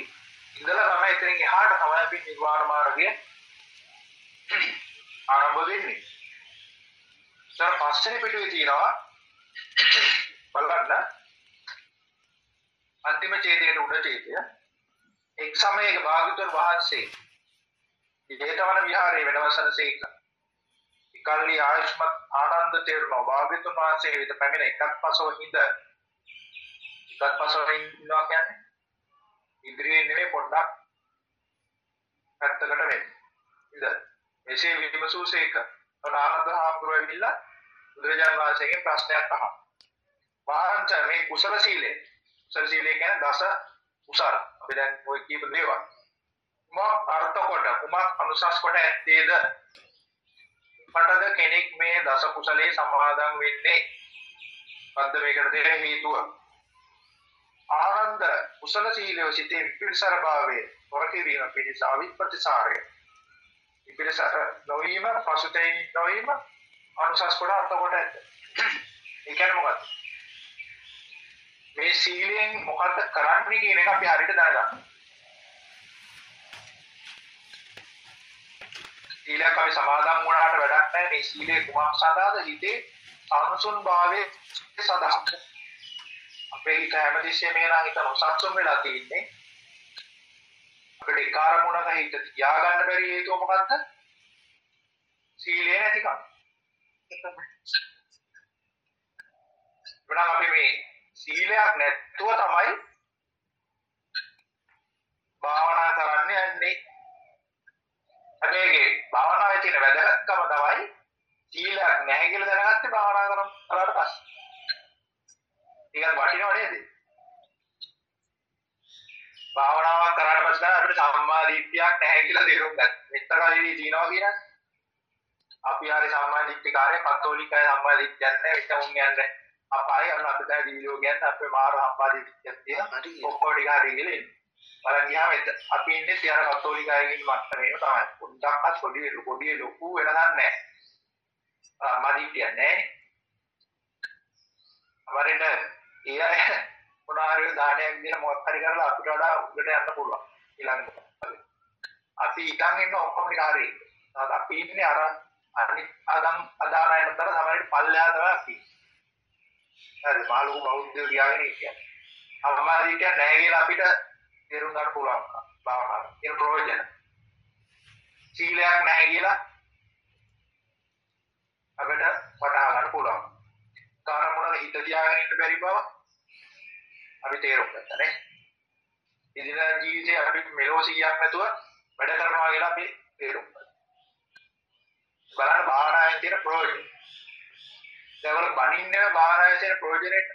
ඉඳලා තමයි එතනින් එහාට තමයි අපි නිර්වාණ මාර්ගය ආරම්භ වෙන්නේ. ඊට පස්සේ පිටුවේ තියෙනවා බලන්න අන්තිම ඡේදයේ උඩ ඡේදය එක් සමයක භාගතුන් වහන්සේ ජේතවන විහාරයේ වැඩවසනසේක. ඉකල්ලි ආයුෂ්මත් ආනන්ද තේරුණා භාගතුන් වහන්සේ වෙත පැමිණ එකත් පසව හිඳ එකත් පසව ඉන්නවා කියන්නේ ඉන්ද්‍රියෙන් නෙමෙයි පොඩ්ඩක් පැත්තකට වෙන්න. ඉඳ එසේ විමසූසේක. ආනන්ද හාමුදුරුවෝ ඇවිල්ලා බුදුරජාණන් වහන්සේගෙන් ප්‍රශ්නයක් අහනවා. වාංච මේ කුසල සීලය. කුසල සීලය කියන්නේ දස කුසල. අපි දැන් ওই කියපු දේවල්. මොකක් අර්ථ කොට කුමක් අනුසස් කොට ඇත්තේද? පටද කෙනෙක් මේ දස කුසලයේ සමාදන් වෙන්නේ. මොකද්ද මේකට තියෙන හේතුව? ආනන්ද කුසල සීලය සිටේ විපිරිසර භාවයේ වරකිරීම පිණිස අවිප්‍රතිසාරය. විපිරිසර නොවීම පසුතැවීම නොවීම අනුසස් කොට අර්ථ කොට ඇත. ඒ කියන්නේ මොකක්ද? මේ සීලයෙන් මොකද්ද කරන්නේ කියන එක අපි හරියට දැනගන්න. සීලයක් අපි සමාදන් වුණාට වැඩක් නැහැ මේ සීලේ කුමක් සඳහාද හිතේ සංසුන් භාවයේ සඳහා. අපේ හිත හැමතිස්සෙම මේ නම් හිත සංසුන් වෙලා තියෙන්නේ. අපිට ඒ කාර්මුණක හිත තියාගන්න බැරි හේතුව මොකද්ද? සීලය නැතිකම. එහෙනම් අපි මේ සීලයක් නැතුව තමයි භාවනා කරන්න යන්නේ. හැබැයි භාවනාවේ තියෙන වැදගත්කම තමයි සීලයක් නැහැ කියලා දැනගත්තේ භාවනා කරන කරාට පස්සේ. ඒකත් වටිනව නේද? භාවනාවක් කරාට පස්සේ අපිට සම්මා දිට්ඨියක් නැහැ කියලා තේරුම් ගන්න. මෙත්තකලී දිනනවා කියන්නේ අපි හරි සම්මා දිට්ඨිකාරය කතෝලිකයි සම්මා දිට්ඨියක් නැහැ විතර උන් යන්නේ. අපාය අන්න අපිට වීඩියෝ කියන්නේ අපේ මාර සම්පාදිතයක් තියෙන ඔක්කොම ටික හරි ගිහලා ඉන්න. බලන් ගියාම අපි ඉන්නේ තියර කතෝලිකයකින් මට්ටමේම තමයි. පොඩ්ඩක්වත් පොඩි පොඩි ලොකු වෙනසක් නැහැ. මදිටියක් නැහැ. අපරිට ඒ අය මොනාරි දානයක් දීලා මොකක් හරි කරලා අපිට වඩා උඩට යන්න පුළුවන් ඊළඟට. අපි හිතන් ඉන්න ඔක්කොම ටික හරි. අපි ඉන්නේ අර අනිත් අදම් අදාරයන්තර තමයි පල්ලෙහා තමයි අපි. හරි මාළු බෞද්ධ කියාගෙන ඉන්නේ. අමාරිට නැහැ කියලා අපිට තේරුම් ගන්න පුළුවන්. භාවනාව. ඒක ප්‍රයෝජන. සීලයක් නැහැ කියලා අපිට වටහා ගන්න පුළුවන්. කාර්මුණල හිත තියාගෙන ඉන්න බැරි බව අපි තේරුම් ගත්තා නේ. ඉදිරිය ජීවිතේ අපි මෙලෝ 100ක් නැතුව වැඩ කරනවා කියලා අපි තේරුම් ගත්තා. බලන්න භාවනාවෙන් තියෙන ප්‍රයෝජන. ඒවල බණින්නේ භාවනාවේ තියෙන ප්‍රයෝජනෙට.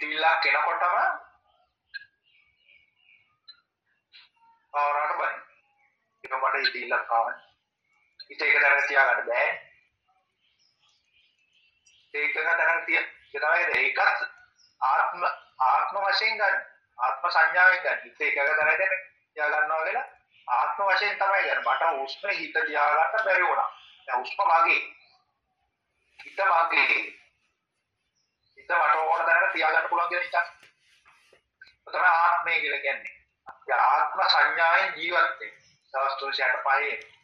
ඉතිවිලා කෙනකොටම භාවනාවට බණින්න. ඒක මට ඉතිවිලා කාවන්නේ. හිත එක තැනක තියාගන්න බෑ. ඒක එක තැනක තිය. ඒ තමයි ඒකත් ආත්ම ආත්ම වශයෙන් ගන්න. ආත්ම සංඥාවෙන් ගන්න. හිත එක තැනක තියා ගන්නවා කියලා ආත්ම වශයෙන් තමයි ගන්න. මට උෂ්ණ හිත තියාගන්න බැරි වුණා. දැන් උෂ්ණ මගේ. හිත මගේ. හිත මට ඕන තැනක තියාගන්න පුළුවන් කියලා හිතන්න. ඒක තමයි ආත්මය කියලා කියන්නේ. ආත්ම සංඥාවෙන් ජීවත් වෙන්නේ. දවස් 365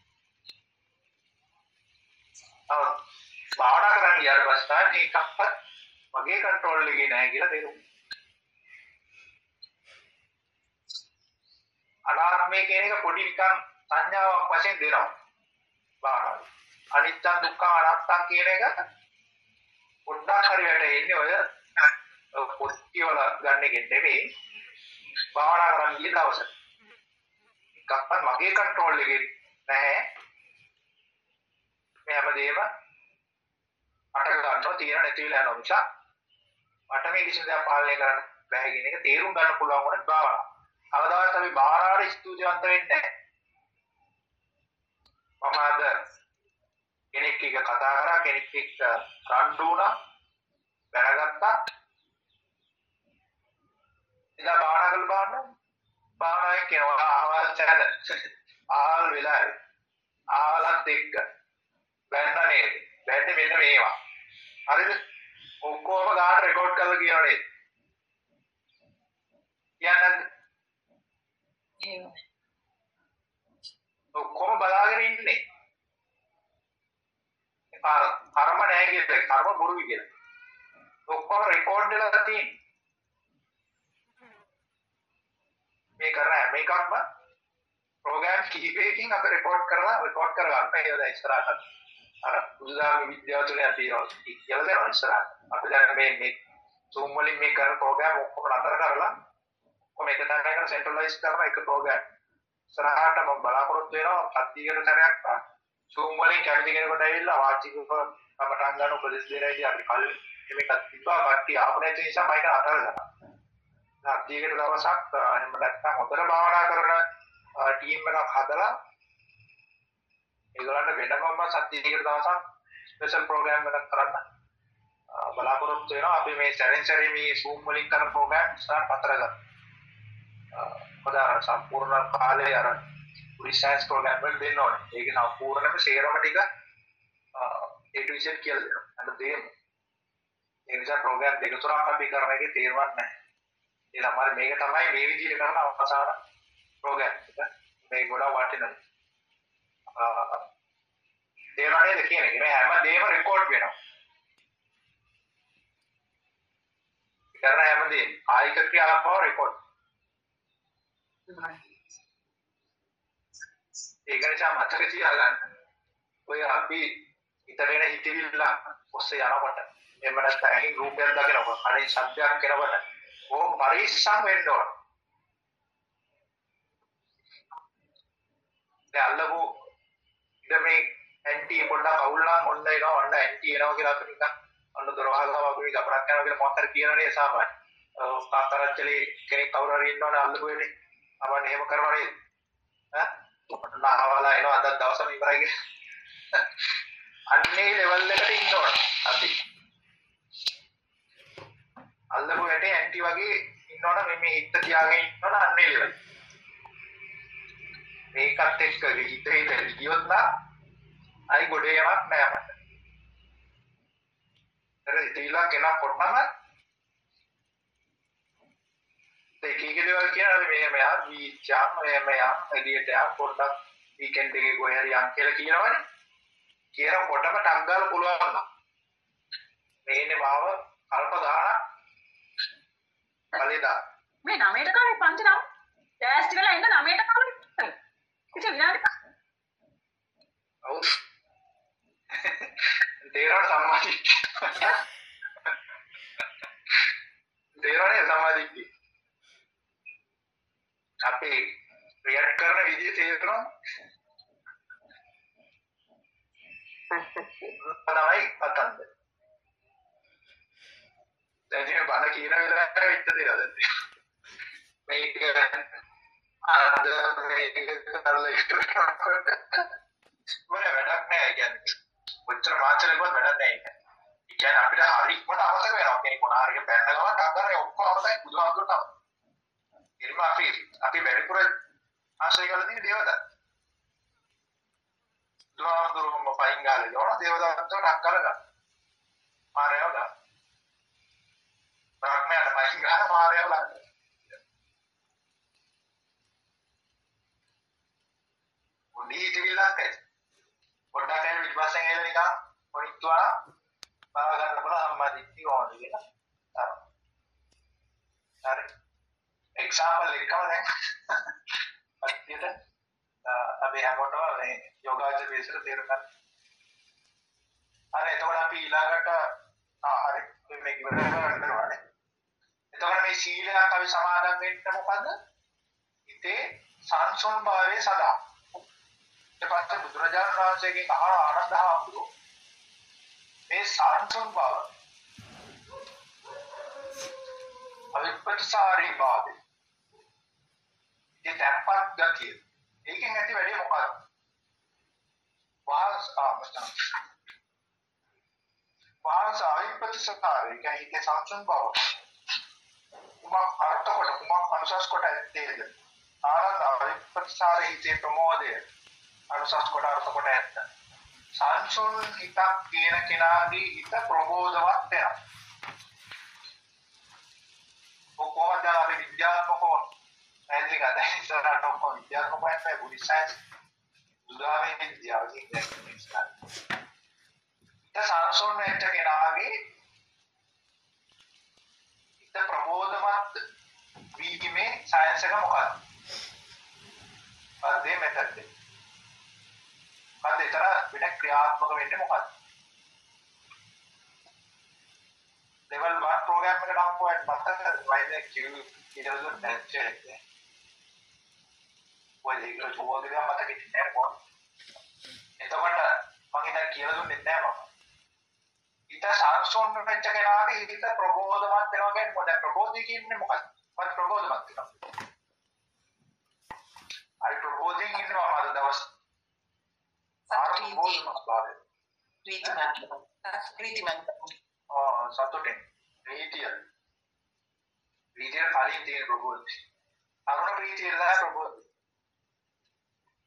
භාවනා කරන්න ගියාට පස්සේ තමයි මේකක්වත් මගේ කන්ට්‍රෝල් එකේ නැහැ කියලා තේරුම් අනාත්මය කියන එක පොඩි නිකන් සංඥාවක් වශයෙන් දෙනවා භාවනාව. අනිත්‍ය දුක්ඛ අනාත්තම් කියන එක පොඩ්ඩක් හරි වැටෙන්නේ ඔය පොත් කියවල ගන්න එකෙන් නෙමෙයි භාවනා කරන්න ගිය දවසේ. එකක්වත් මගේ කන්ට්‍රෝල් එකේ නැහැ. මේ හැමදේම අට ගන්නවා තියෙන නැති වෙලා යනවා නිසා මට මේ කිසිම දෙයක් පාලනය කරන්න බැහැ කියන එක තේරුම් ගන්න පුළුවන් වුණත් භාවනාව. කවදාවත් අපි භාවනාවට ස්තුතිවන්ත වෙන්නේ නැහැ. මම අද කෙනෙක් එක්ක කතා කරා කෙනෙක් එක්ක රණ්ඩු වුණා දැනගත්තා ඉතින් භාවනා කරලා බලන්න භාවනාවෙන් කියනවා ආවල් චැද ආවල් වෙලා ආවලත් එක්ක. බැන්න නේද? බැන්නේ මෙන්න මේවා. හරිද? ඔක්කොම ගාන රෙකෝඩ් කරලා කියනවා නේද? කියන්නේ ඔක්කොම බලාගෙන ඉන්නේ කර්ම නැහැ කියලා. කර්ම බොරුයි කියලා. ඔක්කොම රෙකෝඩ් වෙලා තියෙන්නේ. මේ කරන හැම එකක්ම ප්‍රෝග්‍රෑම් කිහිපයකින් අපි රෙකෝඩ් කරලා රෙකෝඩ් කරගන්න. ඒක දැන් ඉස්සරහට අර බුදුදාම විද්‍යාවතුලේ තියෙනවා කියලා දෙනවා ඉස්සරහට. අපි දැන් මේ මේ Zoom වලින් මේ කරන ප්‍රෝග්‍රෑම් ඔක්කොම නතර කරලා ඔක්කොම එක තැනකට සෙන්ට්‍රලයිස් කරන එක ප්‍රෝග්‍රෑම් ඉස්සරහට මම බලාපොරොත්තු වෙනවා පත්තියකට සැරයක් Zoom වලින් කැමති කෙනෙකුට ඇවිල්ලා වාචිකව කමටහන් ගන්න උපදෙස් දෙන ඉතින් අපි කලින් මේකත් තිබ්බා. කට්ටිය ආපු නැති නිසා මම ඒක අතර ගන්නවා සතියකට දවසක් එහෙම නැත්නම් හොඳට භාවනා කරන ටීම් එකක් හදලා ඒගොල්ලන්ට වෙනමම සතියකට දවසක් ස්පෙෂල් ප්‍රෝග්‍රෑම් එකක් කරන්න බලාපොරොත්තු වෙනවා. අපි මේ සැරෙන් සැරේ මේ Zoom වලින් කරන ප්‍රෝග්‍රෑම් ස්ටාර්ට් අතර ගන්න. පොඩා සම්පූර්ණ කාලේ අර රිසර්ච් ප්‍රෝග්‍රෑම් වල දෙන්න ඕනේ. ඒක සම්පූර්ණයෙන්ම සේරම ටික ඒ ටු Z කියලා දෙනවා. අන්න දෙමු. ඒ නිසා ප්‍රෝග්‍රෑම් දෙක තුනක් අපි කරන එකේ තේරුවක් නැහැ. ඒ ළමයි මේක තමයි මේ විදිහට කරන අවසාන ප්‍රෝග්‍රෑම් එක. මේ ගොඩක් වටිනවා. ආ තේරුණා නේද කියන්නේ? මේ හැම දෙයක්ම රෙකෝඩ් වෙනවා. කරන හැම දෙයක්ම ආයික ක්‍රියාවක් බව රෙකෝඩ්. ඒක නිසා මතක තියාගන්න. ඔය අපි ඉතරේන හිතවිල්ල ඔස්සේ යනකොට එහෙම නැත්නම් ඇහින් රූපයක් දකිනකොට අනේ ශබ්දයක් කෙනකොට ඕම් පරිස්සම් වෙන්න ඕන. දැන් අල්ලපු ඉතින් මේ ඇන්ටි පොඩ්ඩක් අවුල් නම් ඔන්න එනවා ඔන්න ඇන්ටි එනවා කියලා අපි නිකන් ඔන්න දොර වහලා වගේ ගබරක් යනවා කියලා මොකක් හරි කියනනේ සාමාන්‍ය. කාතරච්චලේ කෙනෙක් කවුරු හරි ඉන්නවනේ අල්ලපු වෙලේ. අපන්න එහෙම කරනවා නේද? ඈ? ඔන්න ආවලා එනවා අද දවසම ඉවරයි කියලා. අන්නේ ලෙවල් එකට ඉන්න ඕන අපි. අල්ලපු වැටේ ඇන්ටි වගේ ඉන්නවනම් මේ මේ හිත තියාගෙන ඉන්නවනම් අන්නේ ලෙවල්. මේකත් එක්ක හිත හිත ගියොත් නම් අයි ගොඩේමක් නෑ මට. අර ඉතිලා කෙනා කොටනම ඒක එක දේවල් කියනවා මේ මෙයා බීච් යම් මේ මෙයා එළියට යම් පොඩ්ඩක් වීකෙන්ඩ් එකේ ගොය හරි යම් කියලා කියනවනේ. කියන කොටම ටක් ගාලා පුළුවන් නම්. මේනේ මාව කල්ප ගානක් කලේදා මේ නමයට කාලේ පන්ති නම් ටෙස්ට් වෙලා ඉන්න නමයට කාලේ. ඉතින් විනාඩි පහ. ඔව් තේරෙන සම්මාදිට්ඨිය. තේරෙන්නේ සම්මාදිට්ඨිය අපි රියැක්ට් කරන විදිය තේරෙනවා තමයි පතන්ද දැන් මේ බණ කියන වෙලාවට විත්ත දෙනවා දැන් මේක අද මේක කරලා ඉස්සර කරනකොට මොන වැඩක් නැහැ කියන්නේ ඔච්චර මාචලෙකවත් වැඩක් නැහැ ඒක. ඒ කියන්නේ අපිට හරි ඉක්මනට අවශ්‍ය වෙනවා කෙනෙක් මොන හරි බැන්න ගමන් අගර ඔක්කොම අවශ්‍යයි බුදුහාමුදුරට තමයි. එනිම අපි අපි වැඩිපුර ආශ්‍රය කරලා තියෙන දේවදත්ත. බුදුහාමුදුරුවෝ පයින් ගාලා යනවා දේවදත්තව ඩක් කරගන්න. මාරයව ගන්න. බ්‍රහ්මයාට පයින් ගාලා මාරයව ගන්න. පොඩි හිතවිල්ලක් ඇති. පොඩ්ඩක් ඇවිත් පිටිපස්සෙන් එල නිකන් පොනිත්තුවා බාර ගන්න පුළුවන් සම්මාදිට්ඨිය ඕනද කියලා. හරි. එක්සැම්පල් එකම දැන් අත්‍යද අපි හැමෝටම මේ යෝගාචර විශ්ල තේරුම් ගන්න. හරි එතකොට අපි ඊළඟට ආ හරි මේක ඉවර කරනවානේ. එතකොට මේ සීලයක් අපි සමාදන් වෙන්න මොකද? හිතේ සංසුන් භාවයේ සදා ඊට පස්සේ බුදුරජාණන් වහන්සේගෙන් අහන ආනන්ද හාමුදුරුවෝ මේ සංසුන් බව අවිපටිසාරී භාවය ඒ තැම්පත් ගතිය. ඒකෙන් ඇති වැඩේ මොකක්ද? වාස් ආමස්තන වාස් අවිපටිසාරී කියන්නේ හිතේ සංසුන් බව. කුමක් අර්ථ කොට කුමක් අනුසස් කොට ඇත්තේද? ආනන්ද අවිපටිසාරී හිතේ ප්‍රමෝදය. අනුසස් කොට අර්ථ කොට ඇත්ත. සංසුන් හිතක් කියන කෙනාගේ හිත ප්‍රබෝධවත් වෙනවා. කොහොමද අපි විද්‍යාත්මකව පැහැදිලි කරලා ඉස්සරහට කොහොමද විද්‍යාත්මකව වෙන්නේ බුද්ධ සයන්ස් බුදුආමේ විද්‍යාව කියන්නේ ඉස්සරහ. හිත සංසුන් වෙච්ච කෙනාගේ හිත ප්‍රබෝධවත් වීමේ සයන්ස් එක මොකක්ද? අදේ මෙතඩ් එක. මොකද ඒතර වෙන ක්‍රියාත්මක වෙන්නේ මොකද්ද? level 1 program එකට නම් පොයින්ට් මතක වයිද කිව් කියලා දුන්න නැච්චේ. ඔය ඒක චෝදේ මතක ඉන්නේ නැහැ කොහොමද? එතකොට මම ඉතින් කියලා දුන්නෙත් නැහැ මම. හිත සංසෝන් වෙච්ච කෙනාගේ හිත ප්‍රබෝධමත් වෙනවා කියන්නේ මොකද? ප්‍රබෝධය කියන්නේ මොකක්ද? මොකද ප්‍රබෝධමත් වෙනවා. අයි ප්‍රබෝධයෙන් ඉන්නවා මම දවස් සතුටෙන් ප්‍රීතිය ප්‍රීතිය කලින් තියෙන ප්‍රබෝධය අරුණ ප්‍රීතිය තමයි ප්‍රබෝධය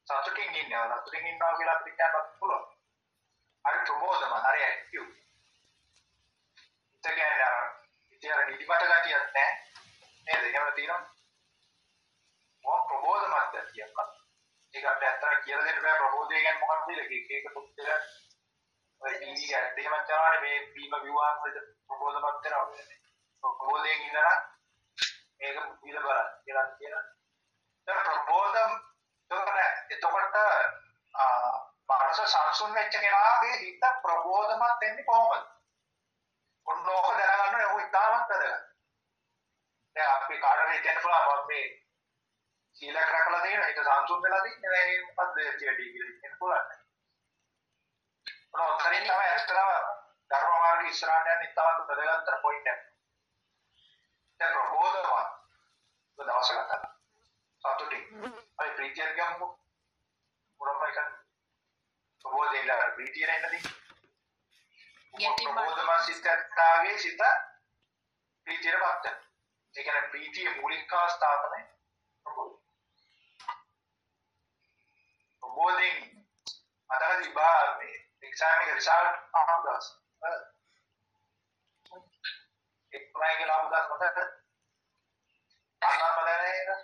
සතුටින් ඉන්නවා සතුටින් ඉන්නවා කියලා අපිට කියන්නත් පුළුවන්. හරි ප්‍රබෝධම හරි ඇක්ටිව් ඉත කියන්නේ අර ඉතින් නිදිමත ගතියක් නැහැ. නේද? එහෙම තියෙනවා. මොන ප්‍රබෝධමත් ගතියක් ඒක අපිට ඇත්තට කියලා දෙන්න බෑ. ප්‍රබෝධය කියන්නේ මොකක්ද කියලා එක එක පුත්තල ඔය ටීවී එකත් එහෙම තමයි මේ බීම විවාහ වලට ප්‍රබෝධමත් වෙනවා කියන්නේ. ප්‍රබෝධයෙන් ඉඳලා මේක පිළ බලන්න කියලා කියනවා. දැන් ප්‍රබෝධම් එතකොට මානස සංසුන් වෙච්ච කෙනාගේ හිත ප්‍රබෝධමත් වෙන්නේ කොහොමද? ඔන්නෝක දැනගන්න ඕනේ ඉතාමත් වැදගත්. දැන් අපි කාටද හිතන්න පුළුවන් මේ සීලයක් රැකලා තියෙන හිත සංසුන් වෙලා තියෙන්නේ මේ මොකද්ද ජීවිතය කියලා කියන්න පුළුවන්. ඔතනින් තමයි ඇත්තටම ධර්ම මාර්ගයේ ඉස්සරහට යන ඉතාමත් වැදගත් පොයින්ට් එක. දැන් ප්‍රබෝධවත් දවස ගත කරලා. සතුටින්. අපි ප්‍රීතියෙන් ගමු. මොනම එකක්. ප්‍රබෝධයෙන් ප්‍රීතියෙන් එන්නදී. ප්‍රබෝධමත් සිතතාවේ සිත ප්‍රීතියටපත් වෙනවා. ඒ කියන්නේ ප්‍රීතියේ මූලික අවස්ථාව තමයි ප්‍රබෝධය. ප්‍රබෝධයෙන් මතකද ඉබා මේ එක්සෑම් එක රිසල්ට් ආපු දවස් එක් ආපු දවස් මතකද අන්නා බලන්නේ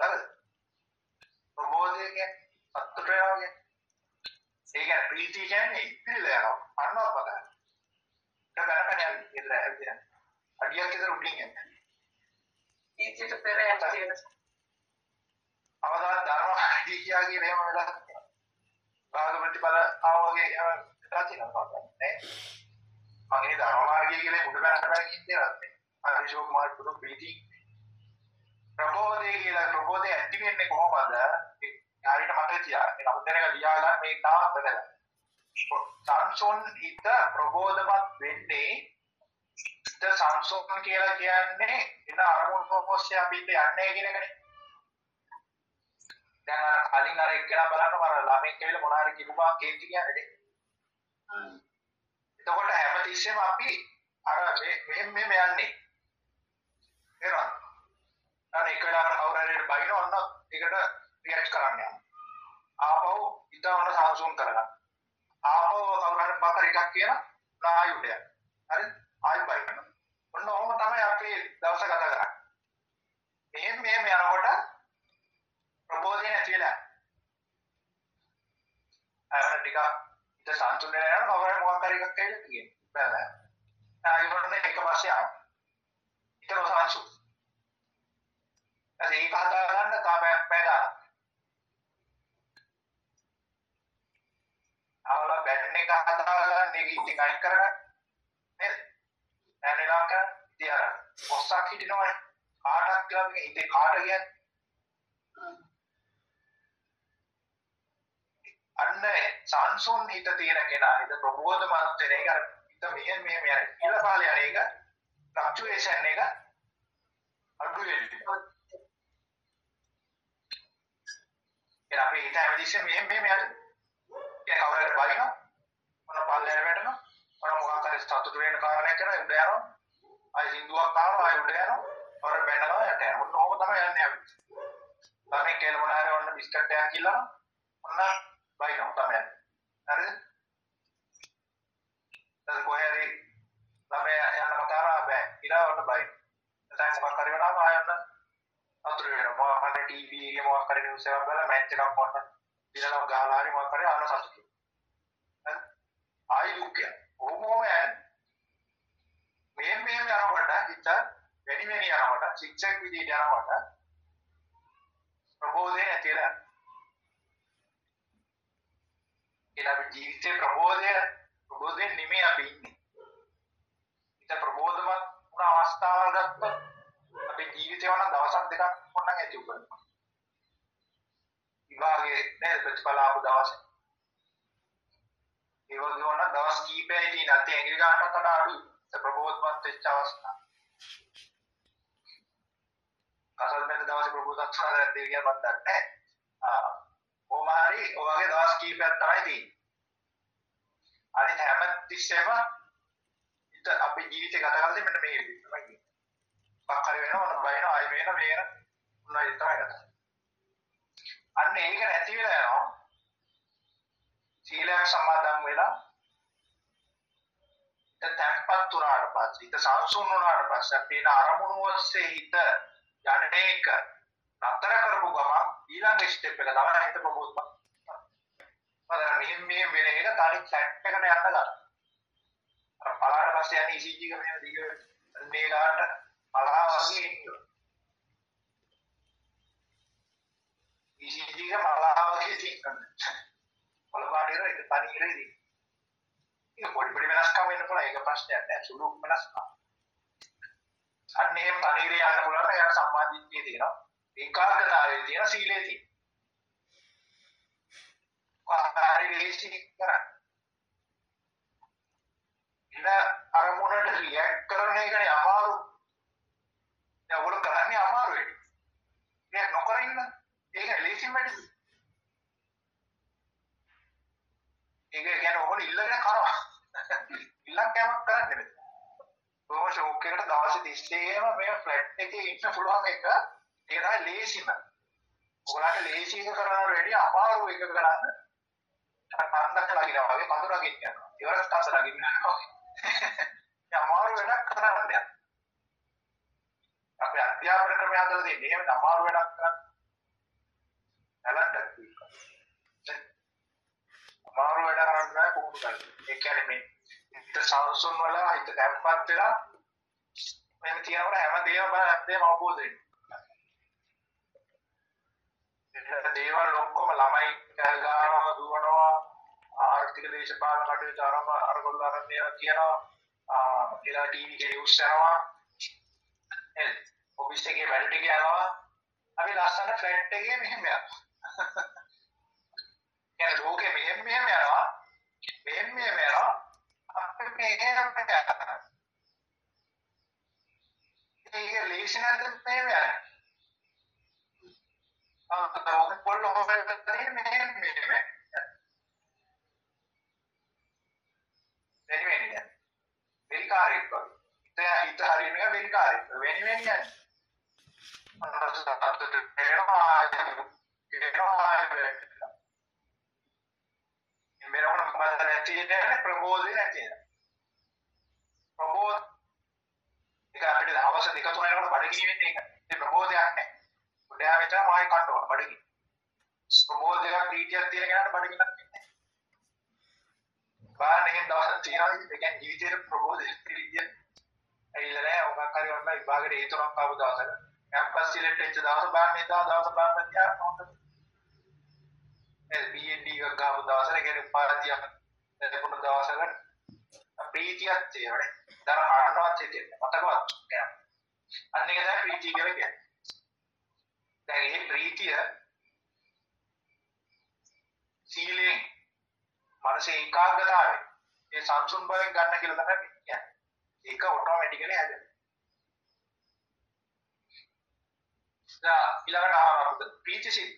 හරිද ප්‍රබෝධය කියන්නේ සතුට වෙනවා කියන්නේ ඒ කියන්නේ ප්‍රීතිය කියන්නේ ඉතිරිලා යනවා අන්නවා බලන්න ඒක ගන්නකනේ ඉතින් ඇවිදින අඩියක් විතර උඩින් යන්නේ. ඊට පෙර ඇත්තේ අවදාන ධර්ම දීකියාගේ නේම වෙලා භාග ප්‍රතිපල ආවගේ වෙලා තියෙනවා නේ? මම ඒ ධර්ම මාර්ගය කියලා මුඩ බැලලා කියන්නේ අරිෂෝක් මාර්ග පුදු ප්‍රීති ප්‍රබෝධය කියලා ප්‍රබෝධය ඇති වෙන්නේ කොහොමද යාරිට මතක තියා. ඒ නමුත් දැනග ලියා ගන්න මේ තාම බදලා සංසොන් හිත ප්‍රබෝධමත් වෙන්නේ හිත සංසොන් කියලා කියන්නේ එන අරමුණු ඔස්සේ අපි යන්නේ කියන එකනේ. දැන් අර කලින් අර එක්කලා බලන්න මම ළමෙක් කියලා මොනවා හරි කිව්වා කේන්ති කියන්නේ එතකොට හැමතිස්සෙම අපි අර මෙහෙම මෙහෙම යන්නේ. එනවා. අර එක වෙලාවකට කවුරු හරි බයින ඔන්න ඒකට රියැක්ට් කරන්න යනවා. ආපහු ඉත ඔන්න සංසුන් කරගන්න. ආපහු කවුරු හරි බකර එකක් කියන ආයුඩය හරි? ආයු බයින ඔන්න ඔහොම තමයි අපි දවස ගත කරන්නේ. මෙහෙම මෙහෙම යනකොට ප්‍රබෝධය නැති වෙලා. අර ටික ඉත සන්තුලන යන කවර මොකක් හරි එකක් කියලා තියෙනවා. බෑ ආයෙ වරනේ එක පස්සේ ආව ඊට රසංසු אז ඒක හදා ගන්න තාපයක් පැදා අවල බැටන් එක හදා ගන්න එක ඉතින් අයින් කරගන්න නේද නැනලා කරන් ඉතින් අර ඔස්සක් හිටිනවනේ කාටක් කියලා මේක ඉතින් කාට කියන්නේ? අන්න සංසෝන් හිත තියෙන කෙනා හිත ප්‍රබෝධමත් වෙන එක අර හිත මෙහෙම මෙහෙම යන කියලා පාලේ යන එක ෆ්ලක්චුේෂන් එක අඩු වෙනවා ඒ අපේ හිත හැමදෙස්සෙම මෙහෙම මෙහෙම යන ඒ කවුරුහරි බලනවා මොන පාලේ වැටෙනවා මොන මොකක් හරි සතුට වෙන කාරණයක් කරන උඩ යනවා. ආයි සින්දුවක් අහනවා ආයි උඩ යනවා. ඔර බැනනවා යට යනවා ඔන්න ඔහොම තමයි යන්නේ අපි ළමයි කියලා මොන හරි ඔන්න බිස්කට් එකක් කියලා ඔන්න බයිනවා තමයි. හරිද? දැන් කොහේ හරි ළමයා යන්න කතාව බෑ. ඊළඟට බයි. දැන් මොකක් හරි වෙනවා ආයන්න අතුරු වෙනවා. මොකක් හරි ටීවී එකේ මොකක් හරි නිවුස් එකක් බලලා මැච් එකක් වන්න. ඊළඟට ගහලා හරි මොකක් හරි ආන සතුටු. හරි? ආයි දුක්ඛය. ඕමෝම යන්නේ. මේ මේ යනකොට හිත වැඩි වෙන යනකොට සික්සක් විදිහට යනකොට ප්‍රබෝධය ඇතිලා කියලා අපි ජීවිතේ ප්‍රබෝධය ප්‍රබෝධයෙන් නෙමෙයි අපි ඉන්නේ. ඒක ප්‍රබෝධමත් වුණ අවස්ථාවල් ගත්තොත් අපේ ජීවිතේ වන දවසක් දෙකක් පොන්නක් ඇති උගන්නවා. විභාගේ නේද ප්‍රතිඵල ආපු දවසේ. ඒ වගේ වුණ දවස් කීපයයි තියෙන අතේ ඇඟිලි ගන්නත් වඩා අඩුයි. ඒ ප්‍රබෝධමත් වෙච්ච අවස්ථාව. අසල් මෙන්න දවසේ ප්‍රබෝධමත් කරලා දෙවියන් මන් දන්නේ නැහැ. ආ කොහොමhari ඔයගේ දවස් කීපයක් තමයි තියෙන්නේ. අනිත් හැම තිස්සෙම ඉත අපේ ජීවිතේ ගත කරන්නේ මෙන්න මේ විදිහට තමයි. පක්කර වෙනවා මොන බයින ආයෙ වෙන මේන මොනවද තමයි ගත. අන්න ඒක නැති වෙලා යනවා. සීලයක් සමාදන් වෙලා ඉත තැම්පත් වුණාට පස්සේ ඉත සංසුන් වුණාට පස්සේ අපේ අරමුණු ඔස්සේ හිත යන්නේ එක නතර කරපු ගමන් ඊළඟ ස්ටෙප් එක තමයි හිත ප්‍රබෝධමත්. බලන්න මෙහෙම මේ වෙන එක තනි ෆ්ලැට් එකට යන්න ගන්න. අර පලාට පස්සේ යන්නේ ECG එක මෙහෙම දිග මේ ගානට පලා වගේ එන්නේ. ECG එක පලා වගේ තියෙනවා. පළපාඩේර ඒක තනි කියලා ඉතින්. ඒක පොඩි පොඩි වෙනස්කම් වෙන්න පුළුවන් ඒක ප්‍රශ්නයක් නෑ සුළු වෙනස්කම්. අන්න එහෙම තනියර යන්න පුළුවන් නම් එයා සම්මාදිට්ඨිය තියෙනවා. ඒකාග්‍රතාවයේ තියෙන සීලයේ තියෙන. හරි ලේසි කරන්න. ඉන අරමුණට රියැක්ට් කරන එකනේ අමාරු. දැන් ඔයගොල්ලෝ කරන්නේ අමාරු වෙයි. ඒක නොකර ඉන්න. ඒක ලේසිම වැඩේ. ඒක කියන්නේ ඔයගොල්ලෝ ඉල්ලගෙන කරනවා. ඉල්ලක් කෑමක් කරන්නේ නෙමෙයි. කොහොම ෂෝක් එකට දවස් 30ේම මේ ෆ්ලැට් එකේ ඉන්න පුළුවන් එක ඒක තමයි ලේසිම. ඔයාලට ලේසි එක කරනවට වැඩිය අමාරු එක කරන්න කන්දක් ලගිනවා වගේ කඳු රගින්න යනවා. ඉවරත් කස රගින්න යනවා වගේ. ඒ අමාරු වැඩක් කරන්න යනවා. අපේ අධ්‍යාපන ක්‍රමය හදලා තියෙන්නේ එහෙම අමාරු වැඩක් කරන්න. නැලන්ට අමාරු වැඩ කරන්න බෑ පුහුණු කරන්න. ඒ කියන්නේ මේ හිත සංසුන් වල හිත දැම්පත් වෙලා මෙන්න තියනකොට හැම දෙයක්ම බල හැමදේම අවබෝධ වෙනවා. එන්න දේවල් ඔක්කොම ළමයි කල් ගන්නවා දුවනවා ආර්ථික දේශපාලන කටයුතු ආරම්භ අරගොල්ලෝ ආරම්භ කරනවා කියනවා එලා ටීවී එකේ නිවුස් යනවා එහෙනම් ඔෆිස් එකේ වැඩ ටික යනවා අපි ලස්සන ෆ්ලැට් එකේ මෙහෙම යනවා يعني ලෝකෙ මෙහෙම මෙහෙම යනවා මෙහෙම මෙහෙම යනවා අපි මෙහෙම යනවා ඒක ලේසි නැද්ද මෙහෙම යන්නේ ආ පොල්ල හොවෙන්නේ මෙහෙම මෙහෙම වෙන වෙන යන්නේ වෙලිකාරයෙක් වගේ හිත ප්‍රබෝධ ඒක අපිට දවස් දෙක තුන යනකොට බඩගිනි වෙන්නේ ඒක ඒ ප්‍රබෝධයක් නැහැ උඩයා විතර මායි කන්ටෝල් බඩගිනි. ප්‍රබෝධයක් ප්‍රීතියක් තියෙන කෙනාට බඩගිනක් නැහැ බාහිරින් දවස් තියනවා ඒ කියන්නේ ජීවිතේට ප්‍රබෝධයක් ප්‍රීතිය ඇවිල්ලා නැහැ ඔබක් හරි වන්න විභාගෙට ඒ තරම් ආව දවසක. කැම්පස් සිලෙක්ට් වෙච්ච දවස් බාහිර ඉඳලා දවස් බලන්න තියා හොඳ ඒ BND එක ගාව දවසට කියන්නේ උපාධියක් ලැබුණ දවසක ප්‍රීතියක් තියෙනවානේ. දර ආනවත් හිතෙන්නේ මතකවත් කියන්නේ. අන්න ඒක තමයි ප්‍රීතිය කියලා කියන්නේ. දැන් මේ ප්‍රීතිය සීලෙන් මනසේ ඒකාග්‍රතාවය ඒ සංසුන් බවෙන් ගන්න කියලා තමයි කියන්නේ. ඒක ඔටෝමැටිකලි හැදෙනවා. දැන් ඊළඟට ආරම්භ ප්‍රීතිසිත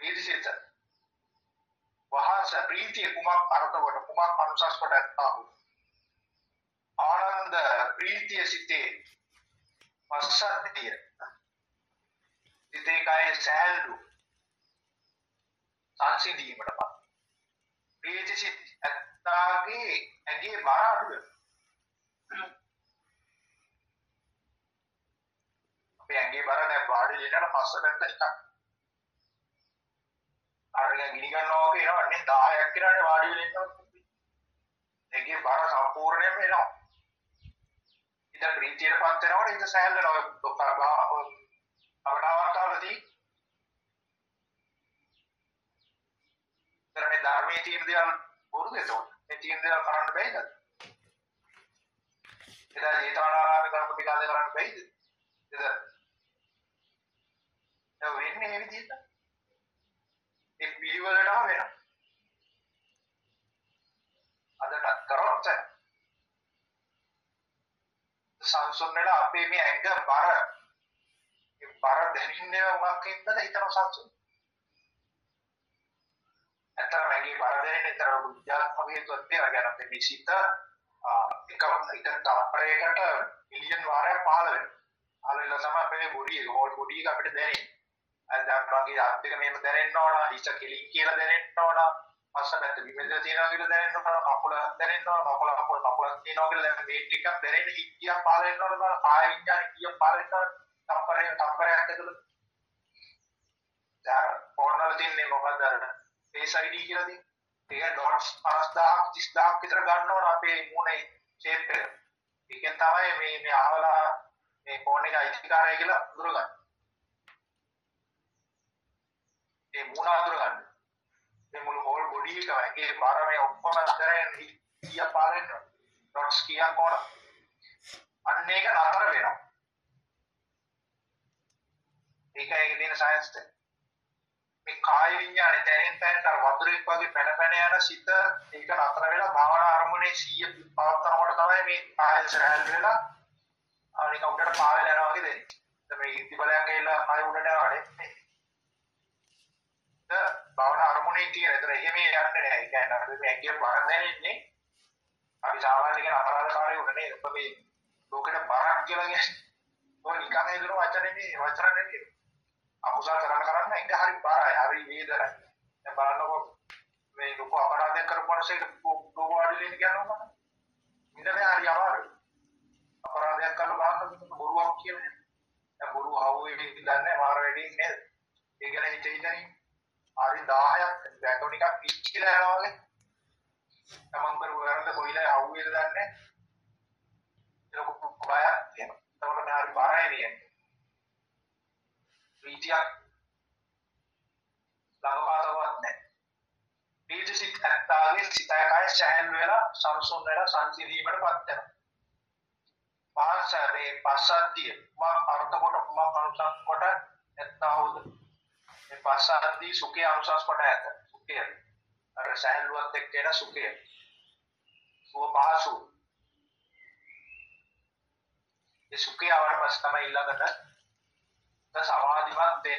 ප්‍රීතිසිත වහස ප්‍රීතිය කුමක් අර්ථ කොට කුමක් අනුසස් කොට ඇත්තාහු ආනන්ද ප්‍රීතිය සිතේ පස්සද්ධිය සිතේ කය සෑල්ලු සංසිඳීමට පත් ප්‍රීති සිත ඇත්තාගේ ඇගේ බර අඩුව අපේ ඇගේ බර දැන් වාඩි වෙනකොට පස්ස පැත්ත එකක් අරගෙන ගිනි ගන්නවා වගේ එනවා නේ 10ක් කියලානේ වාඩි වෙලා ඉන්නවා. ඒකේ බර සම්පූර්ණයෙන්ම එනවා. ඉතින් ප්‍රීතියටපත් වෙනකොට ඉතින් සෑහල වෙනවා. අවනාවර්තාවලදී ඉතින් මේ ධර්මයේ තියෙන දේවල් බොරුද එතකොට? මේ තියෙන දේවල් කරන්න බැයිද? එදා ජේතවනාරාමේ කරපු ටික අද කරන්න බැයිද? එද? ඒ වෙන්නේ මේ විදිහට. ඒ පිළිවෙලටම වෙනවා. අදටත් කරොත් සංසුන් වෙලා අපේ මේ ඇඟ බර ඒ බර දැනින්නේ මොකක් හින්දාද හිතන සංසුන්. ඇත්තටම ඇඟේ බර දැනෙන්නේ ඒතර විද්‍යාත්මක හේතුවක් තියෙනවා. ගැන අපේ මේ සිත එක එක තප්පරයකට මිලියන් වාරයක් පහළ වෙනවා. පහළ වෙලා තමයි අපේ බොඩි එක හෝල් බොඩි එක අපිට දැනෙන්නේ. අද වගේ අත් දෙක මෙහෙම දැනෙන්න ඕන ඉස්ස කෙලින් කියලා දැනෙන්න ඕන පස්ස පැත්ත විමෙද තියනවා කියලා දැනෙන්න ඕන කකුල දැනෙන්න ඕන කකුල කකුල කකුල තියනවා කියලා දැන් මේ ටිකක් දැනෙන්න හිතියක් පාල වෙන්න ඕන බා. කාය විඥාන කීයක් පාල වෙන්න ඕන. තප්පරේ තප්පරයක් ඇතුළත දැන් ඕනවල තින්නේ මොකද අර face id කියලා තියෙන්නේ? ඒක ඩොට්ස් 50000 30000 විතර ගන්න ඕන අපේ මූණේ ෂේප් එක. ඒකෙන් තමයි මේ මේ අහවලා මේ ෆෝන් එක අයිතිකාරය කියලා අඳුරගන්නේ. ඒ මූණ අඳුර ගන්න. මේ මුළු හෝල් බොඩි එකම ඒකේ බර මේ ඔක්කොම අතරෙන් කීයක් පාලෙන්න ඩොට්ස් කීයක් ඕන. අන්න ඒක නතර වෙනවා. ඒකයි ඒකේ තියෙන සයන්ස් එක. මේ කාය විඤ්ඤාණය දැනෙන් තැනට අර වතුරෙක් වගේ පැන පැන යන සිත ඒක නතර වෙලා භාවනා අරමුණේ 100 පවත්නකොට තමයි මේ කාය සහැල් වෙලා අනික උඩට පාවෙලා යනවා වගේ දෙන්නේ. මේ ඉති බලයක් ඇවිල්ලා ආය උඩට යනවානේ. භාවනා අරමුණේ තියෙන. ඒතර එහෙම යන්නේ නැහැ. ඒ කියන්නේ අපි මේ ඇඟේ බර දැනෙන්නේ අපි සාමාන්‍ය කියන අපරාධකාරයෝ නෙමෙයි. ඔබ මේ ලෝකෙට බරක් කියලා කියන්නේ. ඔය නිකන් හේතුන වචන නෙමෙයි. වචන නෙමෙයි. අකුසල කරන කරන්න ඒක හරි බරයි. හරි වේදනයි. දැන් බලන්නකො මේ ලොකු අපරාධයක් කරපු මිනිස්සෙක් ලෝක වාඩිලෙන් කියනවා මම. ඉන්න බෑ හරි අමාරුයි. අපරාධයක් කරලා බලන්න බොරුවක් කියන්නේ. දැන් බොරු ආවෙන්නේ දන්නේ මාර වැඩි නේද? ඒ ගැන හිත හිතනින් හරි 10ක් බැංකුව නිකන් පිච්චිලා යනවා වගේ. තමන් කරු වැරද්ද කොයිලා ආවෙද දන්නේ. ඒක බයක් තියෙනවා. තමයි හරි බාරයි කියන්නේ. ප්‍රීතියක් ළඟපාතවත් නැහැ. ප්‍රීති සිත් ඇත්තාගේ සිතයකයි සෑහන් වෙලා සංසුන් වෙලා සංසිඳීමට පත් වෙනවා. පාසරේ පසද්දිය මා අර්ථ කොට මා අනුසස් කොට නැත්තාවුද මේ පසද්දී සුඛේ අනුසස් කොට ඇත. සුඛය. අර සෑහලුවත් එක්ක එන සුඛය. සුව පහසු. ඒ සුඛය ආවට පස්සේ තමයි ඊළඟට සමාධිමත් වෙන්නේ.